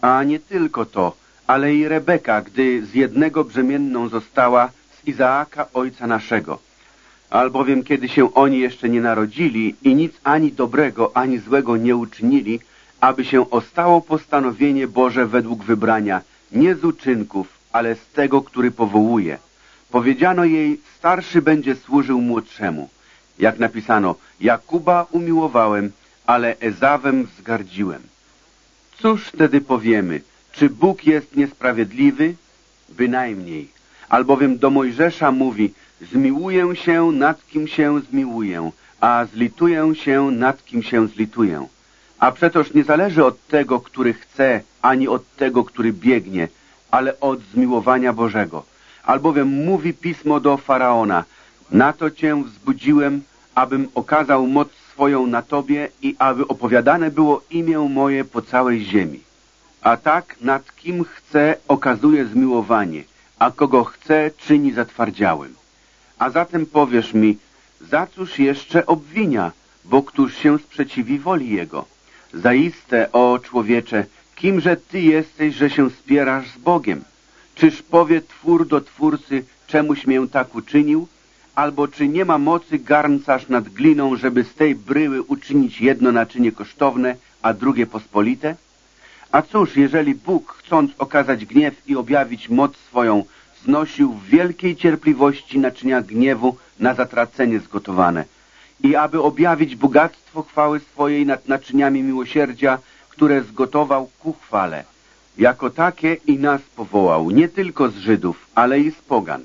A nie tylko to, ale i Rebeka, gdy z jednego brzemienną została z Izaaka ojca naszego. Albowiem kiedy się oni jeszcze nie narodzili i nic ani dobrego, ani złego nie uczynili, aby się ostało postanowienie Boże według wybrania, nie z uczynków, ale z tego, który powołuje. Powiedziano jej, starszy będzie służył młodszemu. Jak napisano, Jakuba umiłowałem, ale Ezawem wzgardziłem. Cóż wtedy powiemy? Czy Bóg jest niesprawiedliwy? Bynajmniej. Albowiem do Mojżesza mówi, zmiłuję się, nad kim się zmiłuję, a zlituję się, nad kim się zlituję. A przetoż nie zależy od tego, który chce, ani od tego, który biegnie, ale od zmiłowania Bożego. Albowiem mówi pismo do Faraona, na to cię wzbudziłem, abym okazał moc swoją na Tobie i aby opowiadane było imię moje po całej ziemi. A tak nad kim chce okazuje zmiłowanie, a kogo chce czyni zatwardziałym. A zatem powiesz mi, za cóż jeszcze obwinia, bo któż się sprzeciwi woli Jego? Zaiste, o człowiecze, kimże Ty jesteś, że się spierasz z Bogiem? Czyż powie twór do twórcy, czemuś mię tak uczynił? Albo czy nie ma mocy garncarz nad gliną, żeby z tej bryły uczynić jedno naczynie kosztowne, a drugie pospolite? A cóż, jeżeli Bóg, chcąc okazać gniew i objawić moc swoją, znosił w wielkiej cierpliwości naczynia gniewu na zatracenie zgotowane i aby objawić bogactwo chwały swojej nad naczyniami miłosierdzia, które zgotował ku chwale. Jako takie i nas powołał, nie tylko z Żydów, ale i z pogan.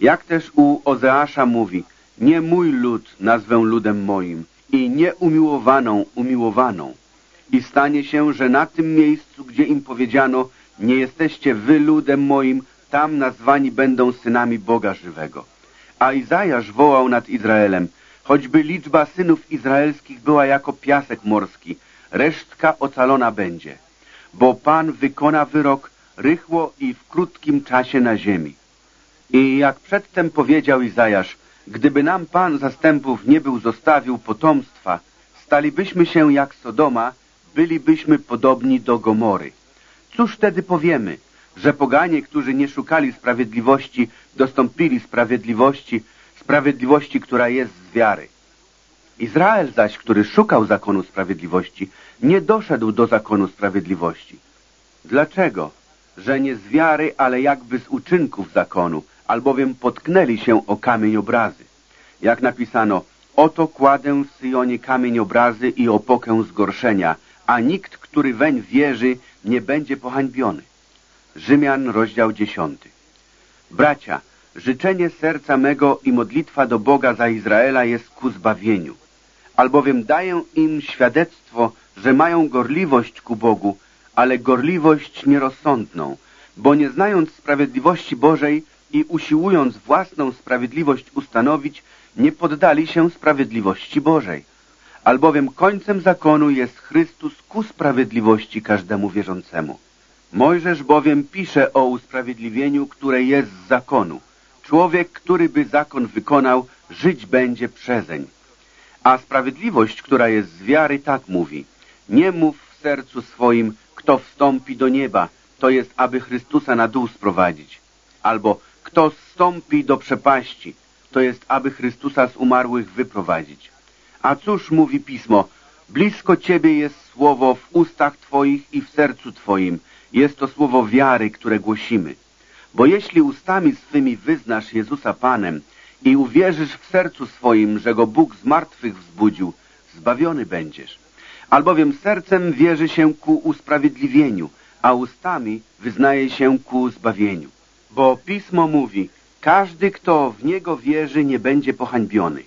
Jak też u Ozeasza mówi, Nie mój lud nazwę ludem moim i nieumiłowaną umiłowaną. I stanie się, że na tym miejscu, gdzie im powiedziano, nie jesteście wy ludem moim, tam nazwani będą synami Boga żywego. A Izajasz wołał nad Izraelem, choćby liczba synów izraelskich była jako piasek morski, resztka ocalona będzie. Bo Pan wykona wyrok rychło i w krótkim czasie na ziemi. I jak przedtem powiedział Izajasz, gdyby nam Pan zastępów nie był zostawił potomstwa, stalibyśmy się jak Sodoma, bylibyśmy podobni do Gomory. Cóż wtedy powiemy? Że poganie, którzy nie szukali sprawiedliwości, dostąpili sprawiedliwości, sprawiedliwości, która jest z wiary. Izrael zaś, który szukał zakonu sprawiedliwości, nie doszedł do zakonu sprawiedliwości. Dlaczego? Że nie z wiary, ale jakby z uczynków zakonu, albowiem potknęli się o kamień obrazy. Jak napisano, oto kładę w Syjonie kamień obrazy i opokę zgorszenia, a nikt, który weń wierzy, nie będzie pohańbiony. Rzymian, rozdział dziesiąty. Bracia, życzenie serca mego i modlitwa do Boga za Izraela jest ku zbawieniu. Albowiem daję im świadectwo, że mają gorliwość ku Bogu, ale gorliwość nierozsądną, bo nie znając sprawiedliwości Bożej i usiłując własną sprawiedliwość ustanowić, nie poddali się sprawiedliwości Bożej. Albowiem końcem zakonu jest Chrystus ku sprawiedliwości każdemu wierzącemu. Mojżesz bowiem pisze o usprawiedliwieniu, które jest z zakonu. Człowiek, który by zakon wykonał, żyć będzie przezeń. A sprawiedliwość, która jest z wiary, tak mówi. Nie mów w sercu swoim, kto wstąpi do nieba, to jest, aby Chrystusa na dół sprowadzić. Albo kto wstąpi do przepaści, to jest, aby Chrystusa z umarłych wyprowadzić. A cóż mówi Pismo? Blisko Ciebie jest słowo w ustach Twoich i w sercu Twoim. Jest to słowo wiary, które głosimy. Bo jeśli ustami swymi wyznasz Jezusa Panem i uwierzysz w sercu swoim, że Go Bóg z martwych wzbudził, zbawiony będziesz. Albowiem sercem wierzy się ku usprawiedliwieniu, a ustami wyznaje się ku zbawieniu. Bo Pismo mówi, każdy, kto w Niego wierzy, nie będzie pohańbiony.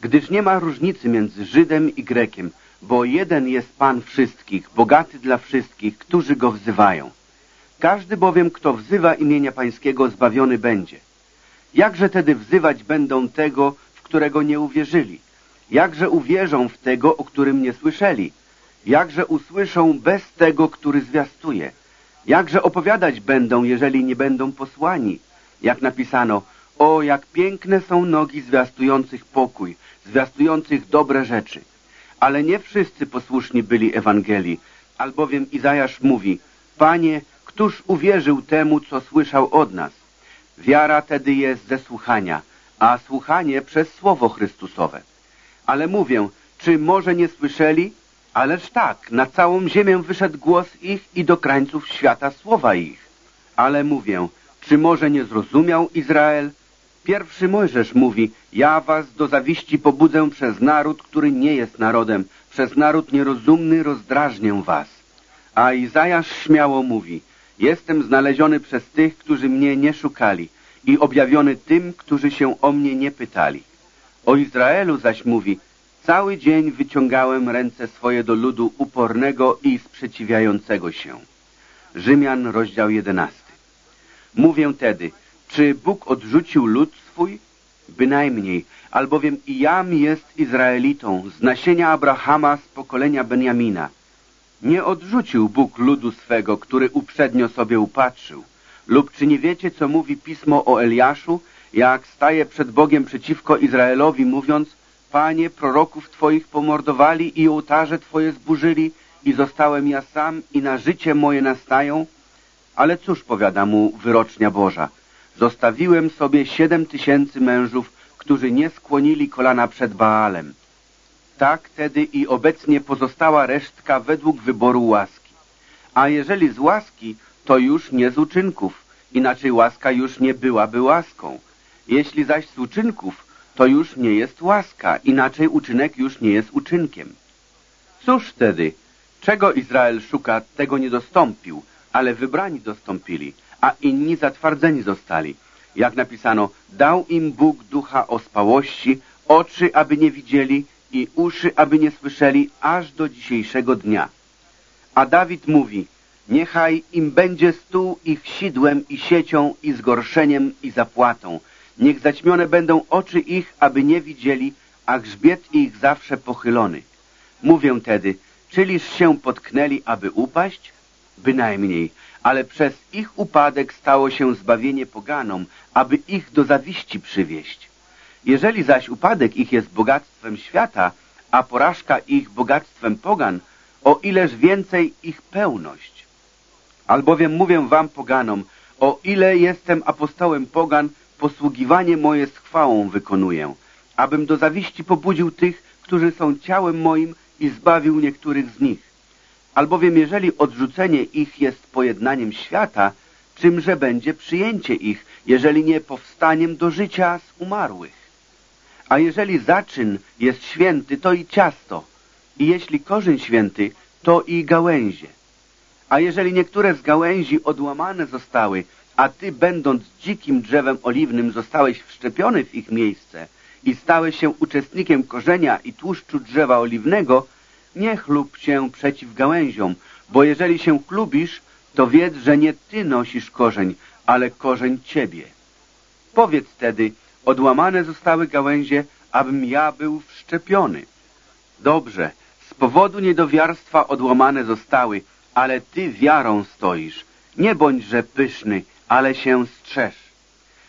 Gdyż nie ma różnicy między Żydem i Grekiem, bo jeden jest Pan wszystkich, bogaty dla wszystkich, którzy Go wzywają. Każdy bowiem, kto wzywa imienia Pańskiego, zbawiony będzie. Jakże tedy wzywać będą tego, w którego nie uwierzyli? Jakże uwierzą w tego, o którym nie słyszeli? Jakże usłyszą bez tego, który zwiastuje? Jakże opowiadać będą, jeżeli nie będą posłani? Jak napisano, o, jak piękne są nogi zwiastujących pokój, zwiastujących dobre rzeczy. Ale nie wszyscy posłuszni byli Ewangelii, albowiem Izajasz mówi, Panie, któż uwierzył temu, co słyszał od nas? Wiara tedy jest ze słuchania, a słuchanie przez Słowo Chrystusowe. Ale mówię, czy może nie słyszeli? Ależ tak, na całą ziemię wyszedł głos ich i do krańców świata słowa ich. Ale mówię, czy może nie zrozumiał Izrael? Pierwszy Mojżesz mówi, ja was do zawiści pobudzę przez naród, który nie jest narodem, przez naród nierozumny rozdrażnię was. A Izajasz śmiało mówi, jestem znaleziony przez tych, którzy mnie nie szukali i objawiony tym, którzy się o mnie nie pytali. O Izraelu zaś mówi, cały dzień wyciągałem ręce swoje do ludu upornego i sprzeciwiającego się. Rzymian, rozdział jedenasty. Mówię tedy, czy Bóg odrzucił lud swój? Bynajmniej, albowiem i jam jest Izraelitą, z nasienia Abrahama, z pokolenia Benjamina. Nie odrzucił Bóg ludu swego, który uprzednio sobie upatrzył. Lub czy nie wiecie, co mówi Pismo o Eliaszu, jak staje przed Bogiem przeciwko Izraelowi, mówiąc, Panie, proroków Twoich pomordowali i ołtarze Twoje zburzyli i zostałem ja sam i na życie moje nastają? Ale cóż powiada mu wyrocznia Boża? Zostawiłem sobie siedem tysięcy mężów, którzy nie skłonili kolana przed Baalem. Tak tedy i obecnie pozostała resztka według wyboru łaski. A jeżeli z łaski, to już nie z uczynków, inaczej łaska już nie byłaby łaską. Jeśli zaś z uczynków, to już nie jest łaska, inaczej uczynek już nie jest uczynkiem. Cóż wtedy? Czego Izrael szuka, tego nie dostąpił, ale wybrani dostąpili, a inni zatwardzeni zostali. Jak napisano, dał im Bóg ducha ospałości, oczy, aby nie widzieli i uszy, aby nie słyszeli, aż do dzisiejszego dnia. A Dawid mówi, niechaj im będzie stół ich sidłem i siecią i zgorszeniem i zapłatą. Niech zaćmione będą oczy ich, aby nie widzieli, a grzbiet ich zawsze pochylony. Mówię tedy, czyliż się potknęli, aby upaść? Bynajmniej, ale przez ich upadek stało się zbawienie poganom, aby ich do zawiści przywieść. Jeżeli zaś upadek ich jest bogactwem świata, a porażka ich bogactwem pogan, o ileż więcej ich pełność. Albowiem mówię wam poganom, o ile jestem apostołem pogan, posługiwanie moje z chwałą wykonuję, abym do zawiści pobudził tych, którzy są ciałem moim i zbawił niektórych z nich. Albowiem jeżeli odrzucenie ich jest pojednaniem świata, czymże będzie przyjęcie ich, jeżeli nie powstaniem do życia z umarłych? A jeżeli zaczyn jest święty, to i ciasto, i jeśli korzeń święty, to i gałęzie. A jeżeli niektóre z gałęzi odłamane zostały, a ty, będąc dzikim drzewem oliwnym, zostałeś wszczepiony w ich miejsce i stałeś się uczestnikiem korzenia i tłuszczu drzewa oliwnego, nie chlub się przeciw gałęziom, bo jeżeli się chlubisz, to wiedz, że nie ty nosisz korzeń, ale korzeń ciebie. Powiedz tedy, odłamane zostały gałęzie, abym ja był wszczepiony. Dobrze, z powodu niedowiarstwa odłamane zostały, ale ty wiarą stoisz. Nie bądźże pyszny, ale się strzeż.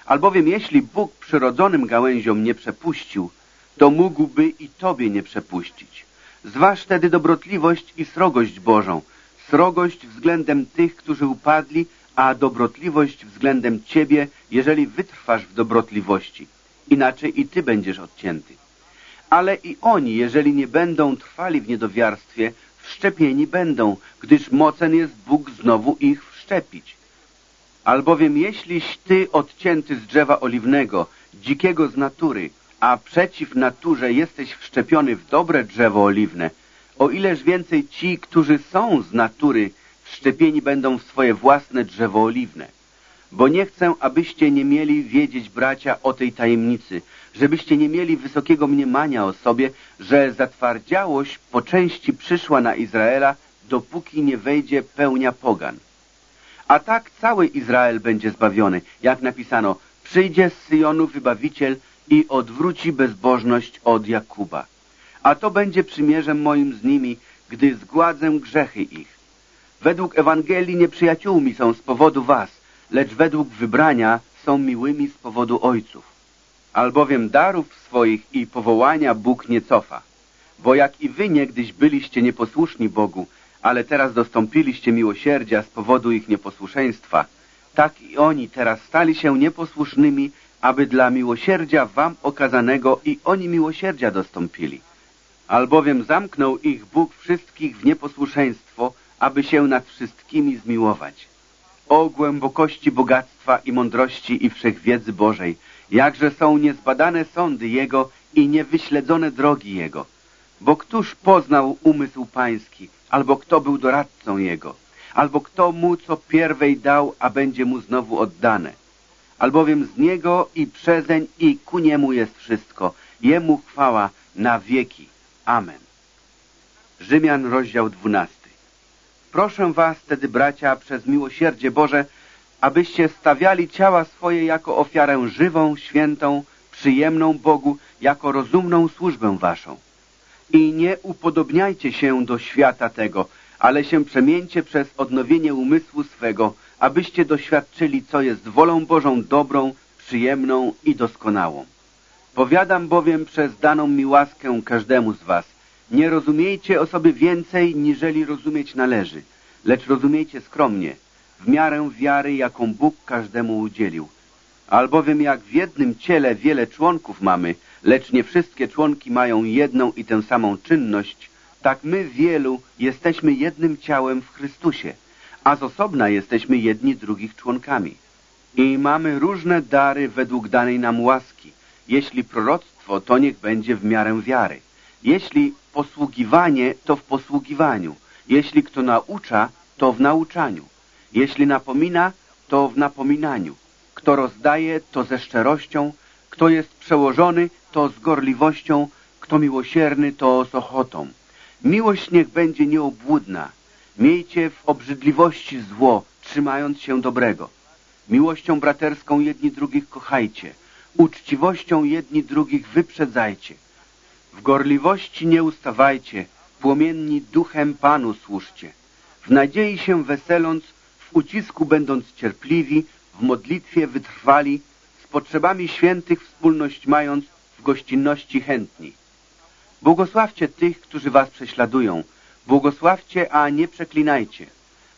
Albowiem jeśli Bóg przyrodzonym gałęziom nie przepuścił, to mógłby i tobie nie przepuścić. Zważ wtedy dobrotliwość i srogość Bożą, srogość względem tych, którzy upadli, a dobrotliwość względem ciebie, jeżeli wytrwasz w dobrotliwości. Inaczej i ty będziesz odcięty. Ale i oni, jeżeli nie będą trwali w niedowiarstwie, wszczepieni będą, gdyż mocen jest Bóg znowu ich wszczepić. Albowiem jeśliś ty odcięty z drzewa oliwnego, dzikiego z natury, a przeciw naturze jesteś wszczepiony w dobre drzewo oliwne, o ileż więcej ci, którzy są z natury, wszczepieni będą w swoje własne drzewo oliwne. Bo nie chcę, abyście nie mieli wiedzieć, bracia, o tej tajemnicy, żebyście nie mieli wysokiego mniemania o sobie, że zatwardziałość po części przyszła na Izraela, dopóki nie wejdzie pełnia pogan. A tak cały Izrael będzie zbawiony, jak napisano, przyjdzie z Syjonu wybawiciel i odwróci bezbożność od Jakuba. A to będzie przymierzem moim z nimi, gdy zgładzę grzechy ich. Według Ewangelii nieprzyjaciółmi są z powodu was, lecz według wybrania są miłymi z powodu ojców. Albowiem darów swoich i powołania Bóg nie cofa. Bo jak i wy niegdyś byliście nieposłuszni Bogu, ale teraz dostąpiliście miłosierdzia z powodu ich nieposłuszeństwa, tak i oni teraz stali się nieposłusznymi, aby dla miłosierdzia wam okazanego i oni miłosierdzia dostąpili. Albowiem zamknął ich Bóg wszystkich w nieposłuszeństwo, aby się nad wszystkimi zmiłować. O głębokości bogactwa i mądrości i wszechwiedzy Bożej, jakże są niezbadane sądy Jego i niewyśledzone drogi Jego. Bo któż poznał umysł pański, albo kto był doradcą Jego, albo kto mu co pierwej dał, a będzie mu znowu oddane. Albowiem z Niego i przezeń i ku Niemu jest wszystko. Jemu chwała na wieki. Amen. Rzymian, rozdział 12. Proszę was tedy, bracia, przez miłosierdzie Boże, abyście stawiali ciała swoje jako ofiarę żywą, świętą, przyjemną Bogu, jako rozumną służbę waszą. I nie upodobniajcie się do świata tego, ale się przemieńcie przez odnowienie umysłu swego, abyście doświadczyli, co jest wolą Bożą dobrą, przyjemną i doskonałą. Powiadam bowiem przez daną mi łaskę każdemu z was, nie rozumiejcie osoby więcej, niżeli rozumieć należy, lecz rozumiejcie skromnie, w miarę wiary, jaką Bóg każdemu udzielił. Albowiem jak w jednym ciele wiele członków mamy, lecz nie wszystkie członki mają jedną i tę samą czynność, tak my wielu jesteśmy jednym ciałem w Chrystusie, a z osobna jesteśmy jedni drugich członkami. I mamy różne dary według danej nam łaski. Jeśli proroctwo, to niech będzie w miarę wiary. Jeśli posługiwanie, to w posługiwaniu. Jeśli kto naucza, to w nauczaniu. Jeśli napomina, to w napominaniu. Kto rozdaje, to ze szczerością, kto jest przełożony, to z gorliwością, kto miłosierny, to z ochotą. Miłość niech będzie nieobłudna. Miejcie w obrzydliwości zło, trzymając się dobrego. Miłością braterską jedni drugich kochajcie. Uczciwością jedni drugich wyprzedzajcie. W gorliwości nie ustawajcie, płomienni duchem Panu służcie. W nadziei się weseląc, w ucisku będąc cierpliwi, w modlitwie wytrwali, z potrzebami świętych wspólność mając, w gościnności chętni. Błogosławcie tych, którzy was prześladują. Błogosławcie, a nie przeklinajcie.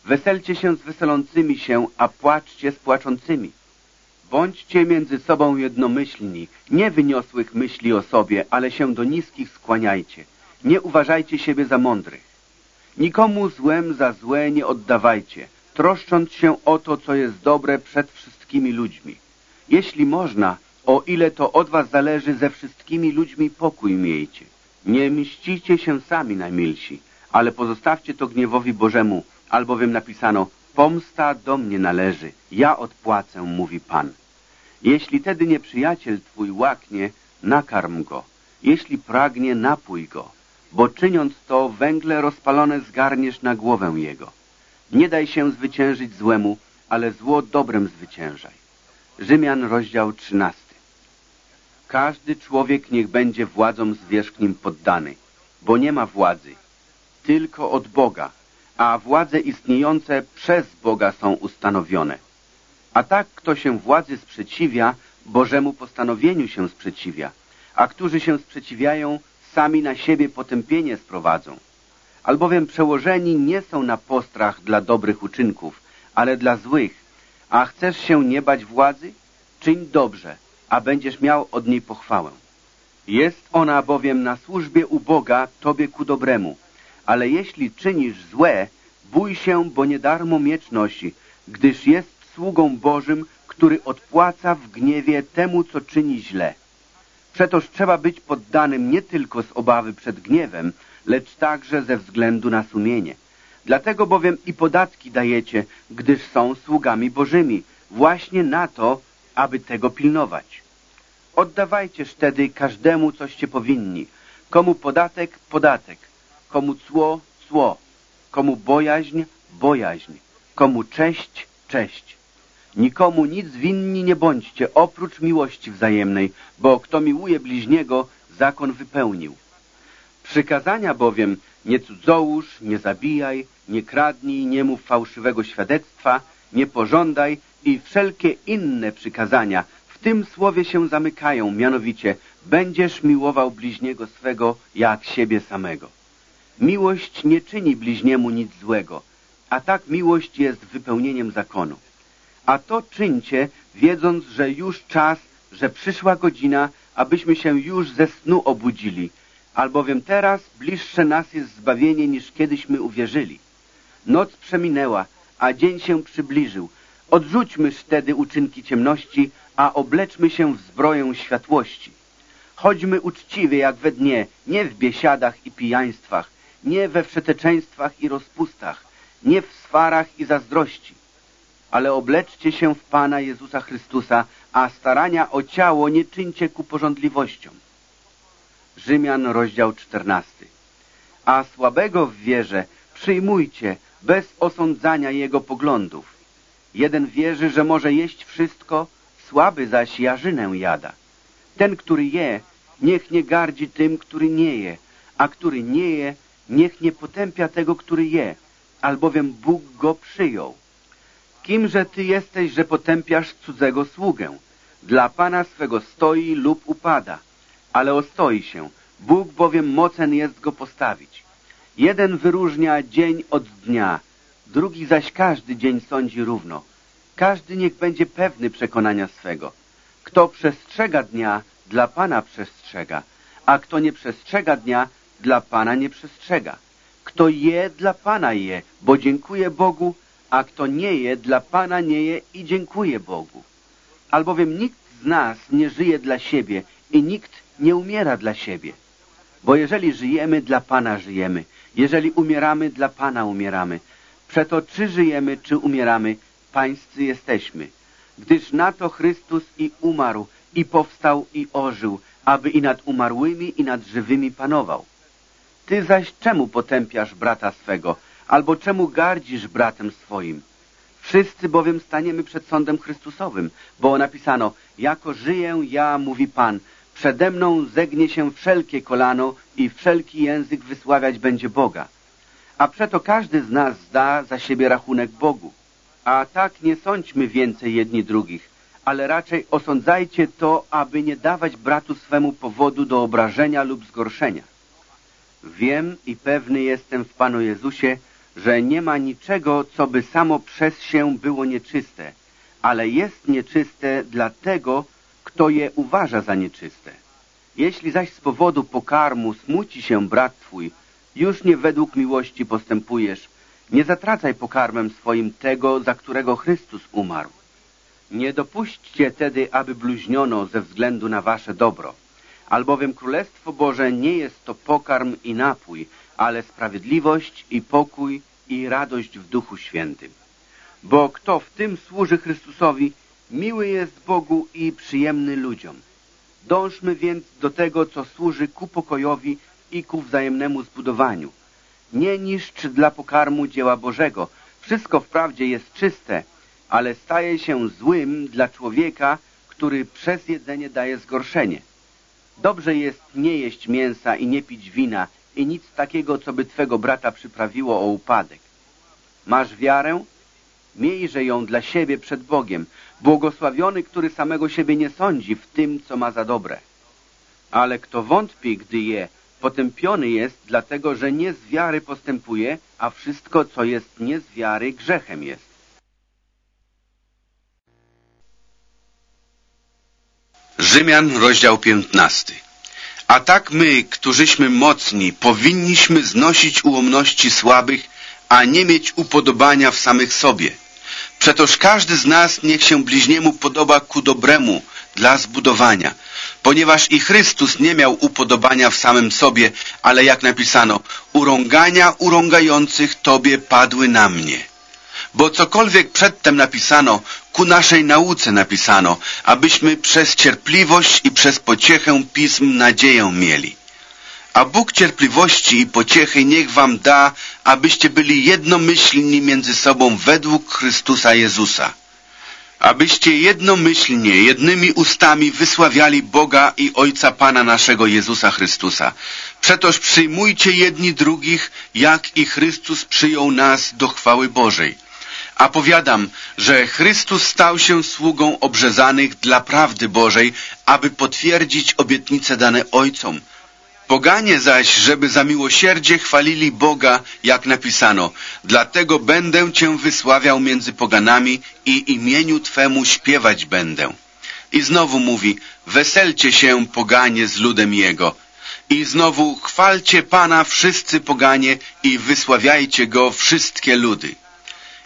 Weselcie się z weselącymi się, a płaczcie z płaczącymi. Bądźcie między sobą jednomyślni, nie wyniosłych myśli o sobie, ale się do niskich skłaniajcie. Nie uważajcie siebie za mądrych. Nikomu złem za złe nie oddawajcie, troszcząc się o to, co jest dobre przed wszystkimi ludźmi. Jeśli można, o ile to od was zależy, ze wszystkimi ludźmi pokój miejcie. Nie mścicie się sami najmilsi, ale pozostawcie to gniewowi Bożemu, albowiem napisano, pomsta do mnie należy, ja odpłacę, mówi Pan. Jeśli tedy nieprzyjaciel twój łaknie, nakarm go, jeśli pragnie, napój go, bo czyniąc to, węgle rozpalone zgarniesz na głowę jego. Nie daj się zwyciężyć złemu, ale zło dobrem zwyciężaj. Rzymian, rozdział 13. Każdy człowiek niech będzie władzom zwierzchnim poddany, bo nie ma władzy, tylko od Boga, a władze istniejące przez Boga są ustanowione. A tak, kto się władzy sprzeciwia, Bożemu postanowieniu się sprzeciwia, a którzy się sprzeciwiają, sami na siebie potępienie sprowadzą. Albowiem przełożeni nie są na postrach dla dobrych uczynków, ale dla złych. A chcesz się nie bać władzy? Czyń dobrze, a będziesz miał od niej pochwałę. Jest ona bowiem na służbie u Boga Tobie ku dobremu. Ale jeśli czynisz złe, bój się, bo nie darmo miecz nosi, gdyż jest sługą Bożym, który odpłaca w gniewie temu, co czyni źle. Przetoż trzeba być poddanym nie tylko z obawy przed gniewem, lecz także ze względu na sumienie. Dlatego bowiem i podatki dajecie, gdyż są sługami Bożymi, właśnie na to, aby tego pilnować. Oddawajcież wtedy każdemu, coście powinni. Komu podatek, podatek. Komu cło, cło. Komu bojaźń, bojaźń. Komu cześć, cześć. Nikomu nic winni nie bądźcie, oprócz miłości wzajemnej, bo kto miłuje bliźniego, zakon wypełnił. Przykazania bowiem nie cudzołóż, nie zabijaj, nie kradnij, nie mów fałszywego świadectwa, nie pożądaj i wszelkie inne przykazania w tym słowie się zamykają, mianowicie będziesz miłował bliźniego swego jak siebie samego. Miłość nie czyni bliźniemu nic złego, a tak miłość jest wypełnieniem zakonu. A to czyńcie, wiedząc, że już czas, że przyszła godzina, abyśmy się już ze snu obudzili, albowiem teraz bliższe nas jest zbawienie, niż kiedyśmy uwierzyli. Noc przeminęła, a dzień się przybliżył. Odrzućmy wtedy uczynki ciemności, a obleczmy się w zbroję światłości. Chodźmy uczciwie jak we dnie, nie w biesiadach i pijaństwach, nie we wszeteczeństwach i rozpustach, nie w swarach i zazdrości, ale obleczcie się w Pana Jezusa Chrystusa, a starania o ciało nie czyńcie ku porządliwościom. Rzymian, rozdział 14. A słabego w wierze przyjmujcie bez osądzania jego poglądów. Jeden wierzy, że może jeść wszystko, słaby zaś jarzynę jada. Ten, który je, niech nie gardzi tym, który nie je, a który nie je, niech nie potępia tego, który je, albowiem Bóg go przyjął. Kimże ty jesteś, że potępiasz cudzego sługę? Dla Pana swego stoi lub upada, ale ostoi się. Bóg bowiem mocen jest go postawić. Jeden wyróżnia dzień od dnia, drugi zaś każdy dzień sądzi równo. Każdy niech będzie pewny przekonania swego. Kto przestrzega dnia, dla Pana przestrzega, a kto nie przestrzega dnia, dla Pana nie przestrzega. Kto je, dla Pana je, bo dziękuję Bogu, a kto nie je, dla Pana nie je i dziękuję Bogu. Albowiem nikt z nas nie żyje dla siebie i nikt nie umiera dla siebie. Bo jeżeli żyjemy, dla Pana żyjemy. Jeżeli umieramy, dla Pana umieramy. Przeto czy żyjemy, czy umieramy, pańscy jesteśmy. Gdyż na to Chrystus i umarł, i powstał, i ożył, aby i nad umarłymi, i nad żywymi panował. Ty zaś czemu potępiasz brata swego, albo czemu gardzisz bratem swoim? Wszyscy bowiem staniemy przed sądem Chrystusowym, bo napisano, jako żyję ja, mówi Pan, przede mną zegnie się wszelkie kolano i wszelki język wysławiać będzie Boga. A przeto każdy z nas zda za siebie rachunek Bogu. A tak nie sądźmy więcej jedni drugich, ale raczej osądzajcie to, aby nie dawać bratu swemu powodu do obrażenia lub zgorszenia. Wiem i pewny jestem w Panu Jezusie, że nie ma niczego, co by samo przez się było nieczyste, ale jest nieczyste dla tego, kto je uważa za nieczyste. Jeśli zaś z powodu pokarmu smuci się brat twój, już nie według miłości postępujesz, nie zatracaj pokarmem swoim tego, za którego Chrystus umarł. Nie dopuśćcie tedy, aby bluźniono ze względu na wasze dobro, albowiem Królestwo Boże nie jest to pokarm i napój, ale sprawiedliwość i pokój i radość w Duchu Świętym. Bo kto w tym służy Chrystusowi, miły jest Bogu i przyjemny ludziom. Dążmy więc do tego, co służy ku pokojowi i ku wzajemnemu zbudowaniu. Nie niszcz dla pokarmu dzieła Bożego. Wszystko wprawdzie jest czyste, ale staje się złym dla człowieka, który przez jedzenie daje zgorszenie. Dobrze jest nie jeść mięsa i nie pić wina i nic takiego, co by twego brata przyprawiło o upadek. Masz wiarę? Miejże ją dla siebie przed Bogiem. Błogosławiony, który samego siebie nie sądzi w tym, co ma za dobre. Ale kto wątpi, gdy je, potępiony jest, dlatego że nie z wiary postępuje, a wszystko, co jest nie z wiary, grzechem jest. Rzymian, rozdział 15. A tak my, którzyśmy mocni, powinniśmy znosić ułomności słabych, a nie mieć upodobania w samych sobie. Przetoż każdy z nas niech się bliźniemu podoba ku dobremu, dla zbudowania, ponieważ i Chrystus nie miał upodobania w samym sobie, ale jak napisano, urągania urągających Tobie padły na mnie. Bo cokolwiek przedtem napisano, ku naszej nauce napisano, abyśmy przez cierpliwość i przez pociechę Pism nadzieję mieli. A Bóg cierpliwości i pociechy niech wam da, abyście byli jednomyślni między sobą według Chrystusa Jezusa. Abyście jednomyślnie, jednymi ustami wysławiali Boga i Ojca Pana naszego Jezusa Chrystusa. Przetoż przyjmujcie jedni drugich, jak i Chrystus przyjął nas do chwały Bożej. A powiadam, że Chrystus stał się sługą obrzezanych dla prawdy Bożej, aby potwierdzić obietnice dane Ojcom. Poganie zaś, żeby za miłosierdzie chwalili Boga, jak napisano, dlatego będę Cię wysławiał między poganami i imieniu Twemu śpiewać będę. I znowu mówi, weselcie się poganie z ludem Jego. I znowu chwalcie Pana wszyscy poganie i wysławiajcie Go wszystkie ludy.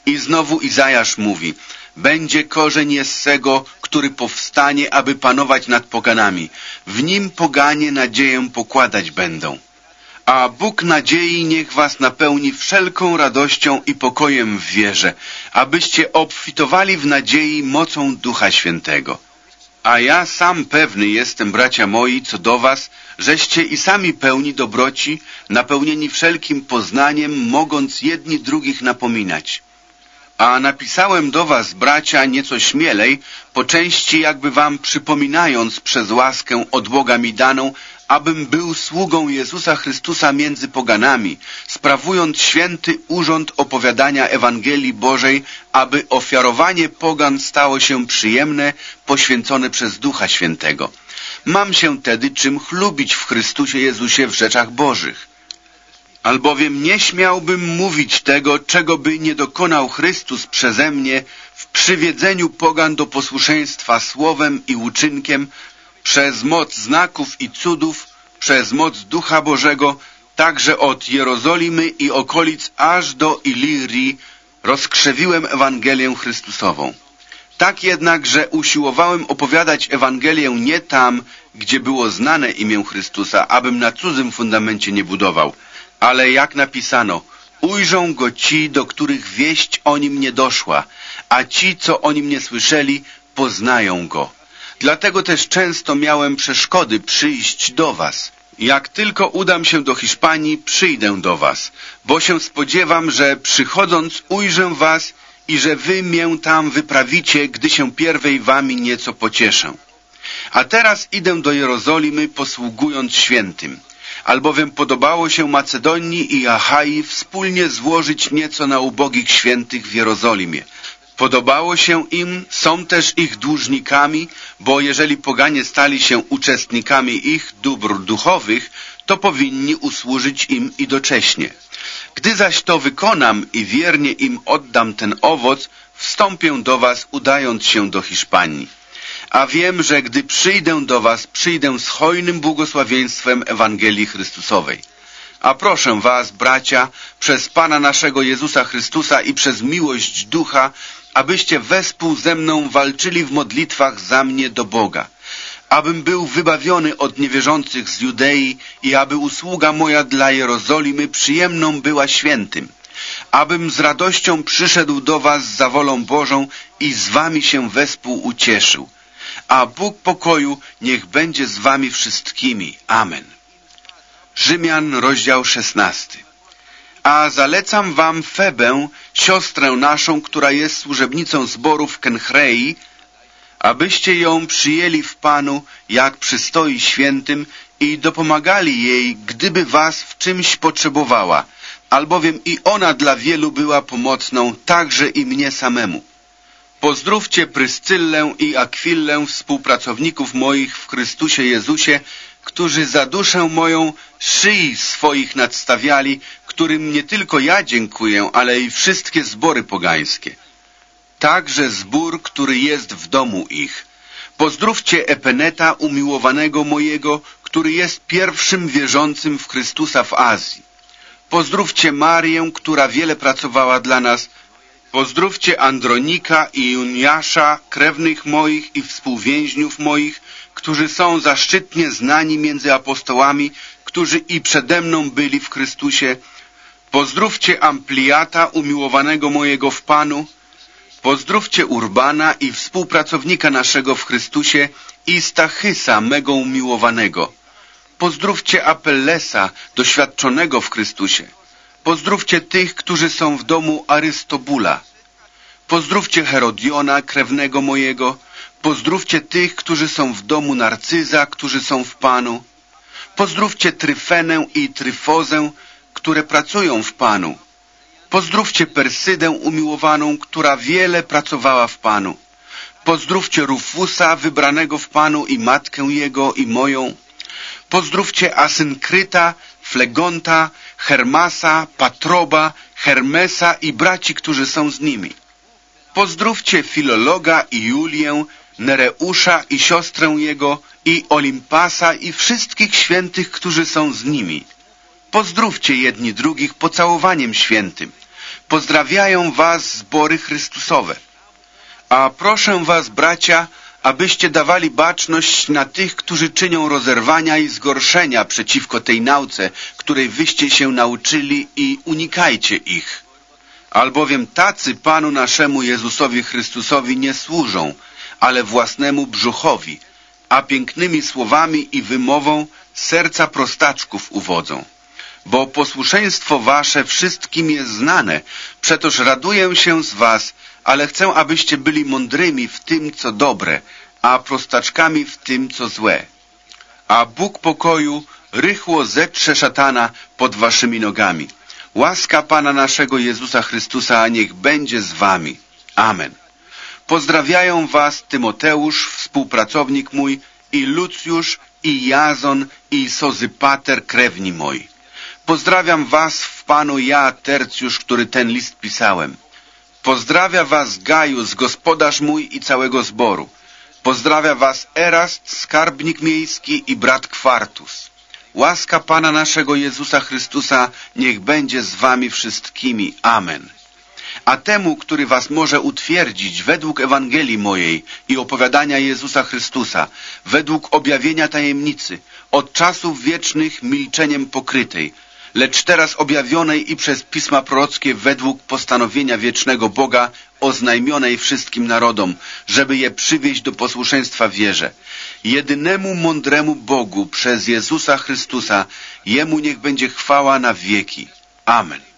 I znowu Izajasz mówi, będzie korzeń Jessego, który powstanie, aby panować nad poganami. W nim poganie nadzieję pokładać będą. A Bóg nadziei niech was napełni wszelką radością i pokojem w wierze, abyście obfitowali w nadziei mocą Ducha Świętego. A ja sam pewny jestem, bracia moi, co do was, żeście i sami pełni dobroci, napełnieni wszelkim poznaniem, mogąc jedni drugich napominać. A napisałem do was, bracia, nieco śmielej, po części jakby wam przypominając przez łaskę od Boga mi daną, abym był sługą Jezusa Chrystusa między poganami, sprawując święty urząd opowiadania Ewangelii Bożej, aby ofiarowanie pogan stało się przyjemne, poświęcone przez Ducha Świętego. Mam się tedy czym chlubić w Chrystusie Jezusie w rzeczach Bożych albowiem nie śmiałbym mówić tego, czego by nie dokonał Chrystus przeze mnie w przywiedzeniu pogan do posłuszeństwa słowem i uczynkiem, przez moc znaków i cudów, przez moc Ducha Bożego, także od Jerozolimy i okolic aż do Ilirii rozkrzewiłem Ewangelię Chrystusową. Tak jednak, że usiłowałem opowiadać Ewangelię nie tam, gdzie było znane imię Chrystusa, abym na cudzym fundamencie nie budował – ale jak napisano, ujrzą go ci, do których wieść o nim nie doszła, a ci, co o nim nie słyszeli, poznają Go. Dlatego też często miałem przeszkody przyjść do Was. Jak tylko udam się do Hiszpanii, przyjdę do Was, bo się spodziewam, że przychodząc ujrzę Was i że Wy mię tam wyprawicie, gdy się pierwej Wami nieco pocieszę. A teraz idę do Jerozolimy, posługując świętym, albowiem podobało się Macedonii i Achai wspólnie złożyć nieco na ubogich świętych w Jerozolimie. Podobało się im, są też ich dłużnikami, bo jeżeli poganie stali się uczestnikami ich dóbr duchowych, to powinni usłużyć im i docześnie. Gdy zaś to wykonam i wiernie im oddam ten owoc, wstąpię do was, udając się do Hiszpanii. A wiem, że gdy przyjdę do was, przyjdę z hojnym błogosławieństwem Ewangelii Chrystusowej. A proszę was, bracia, przez Pana naszego Jezusa Chrystusa i przez miłość Ducha, abyście wespół ze mną walczyli w modlitwach za mnie do Boga, abym był wybawiony od niewierzących z Judei i aby usługa moja dla Jerozolimy przyjemną była świętym, abym z radością przyszedł do was za wolą Bożą i z wami się wespół ucieszył. A Bóg pokoju niech będzie z wami wszystkimi. Amen. Rzymian, rozdział szesnasty. A zalecam wam Febę, siostrę naszą, która jest służebnicą zborów Kenchrei, abyście ją przyjęli w Panu, jak przystoi świętym i dopomagali jej, gdyby was w czymś potrzebowała, albowiem i ona dla wielu była pomocną, także i mnie samemu. Pozdrówcie Pryscyllę i Akwillę, współpracowników moich w Chrystusie Jezusie, którzy za duszę moją szyi swoich nadstawiali, którym nie tylko ja dziękuję, ale i wszystkie zbory pogańskie. Także zbór, który jest w domu ich. Pozdrówcie Epeneta, umiłowanego mojego, który jest pierwszym wierzącym w Chrystusa w Azji. Pozdrówcie Marię, która wiele pracowała dla nas. Pozdrówcie Andronika i Juniasza, krewnych moich i współwięźniów moich, którzy są zaszczytnie znani między apostołami, którzy i przede mną byli w Chrystusie. Pozdrówcie Ampliata, umiłowanego mojego w Panu. Pozdrówcie Urbana i współpracownika naszego w Chrystusie i Stachysa, mego umiłowanego. Pozdrówcie Apellesa, doświadczonego w Chrystusie. Pozdrówcie tych, którzy są w domu Arystobula. Pozdrówcie Herodiona, krewnego mojego. Pozdrówcie tych, którzy są w domu Narcyza, którzy są w Panu. Pozdrówcie Tryfenę i Tryfozę, które pracują w Panu. Pozdrówcie Persydę umiłowaną, która wiele pracowała w Panu. Pozdrówcie Rufusa, wybranego w Panu i matkę jego i moją. Pozdrówcie Asynkryta, Flegonta, Hermasa, Patroba, Hermesa i braci, którzy są z nimi. Pozdrówcie Filologa i Julię, Nereusza i siostrę jego, i Olimpasa i wszystkich świętych, którzy są z nimi. Pozdrówcie jedni drugich pocałowaniem świętym. Pozdrawiają was zbory Chrystusowe. A proszę was, bracia, abyście dawali baczność na tych, którzy czynią rozerwania i zgorszenia przeciwko tej nauce, której wyście się nauczyli i unikajcie ich. Albowiem tacy Panu naszemu Jezusowi Chrystusowi nie służą, ale własnemu brzuchowi, a pięknymi słowami i wymową serca prostaczków uwodzą. Bo posłuszeństwo wasze wszystkim jest znane, przetoż raduję się z was, ale chcę, abyście byli mądrymi w tym, co dobre, a prostaczkami w tym, co złe. A Bóg pokoju rychło zetrze szatana pod waszymi nogami. Łaska Pana naszego Jezusa Chrystusa niech będzie z wami. Amen. Pozdrawiają was Tymoteusz, współpracownik mój, i Lucjusz, i Jazon, i Sozypater, krewni moi. Pozdrawiam was w Panu ja, Tercjusz, który ten list pisałem. Pozdrawia was Gajus, gospodarz mój i całego zboru. Pozdrawia was Erast, skarbnik miejski i brat Kwartus. Łaska Pana naszego Jezusa Chrystusa niech będzie z wami wszystkimi. Amen. A temu, który was może utwierdzić według Ewangelii mojej i opowiadania Jezusa Chrystusa, według objawienia tajemnicy, od czasów wiecznych milczeniem pokrytej, lecz teraz objawionej i przez pisma prorockie według postanowienia wiecznego Boga, oznajmionej wszystkim narodom, żeby je przywieźć do posłuszeństwa wierze. Jedynemu mądremu Bogu przez Jezusa Chrystusa, Jemu niech będzie chwała na wieki. Amen.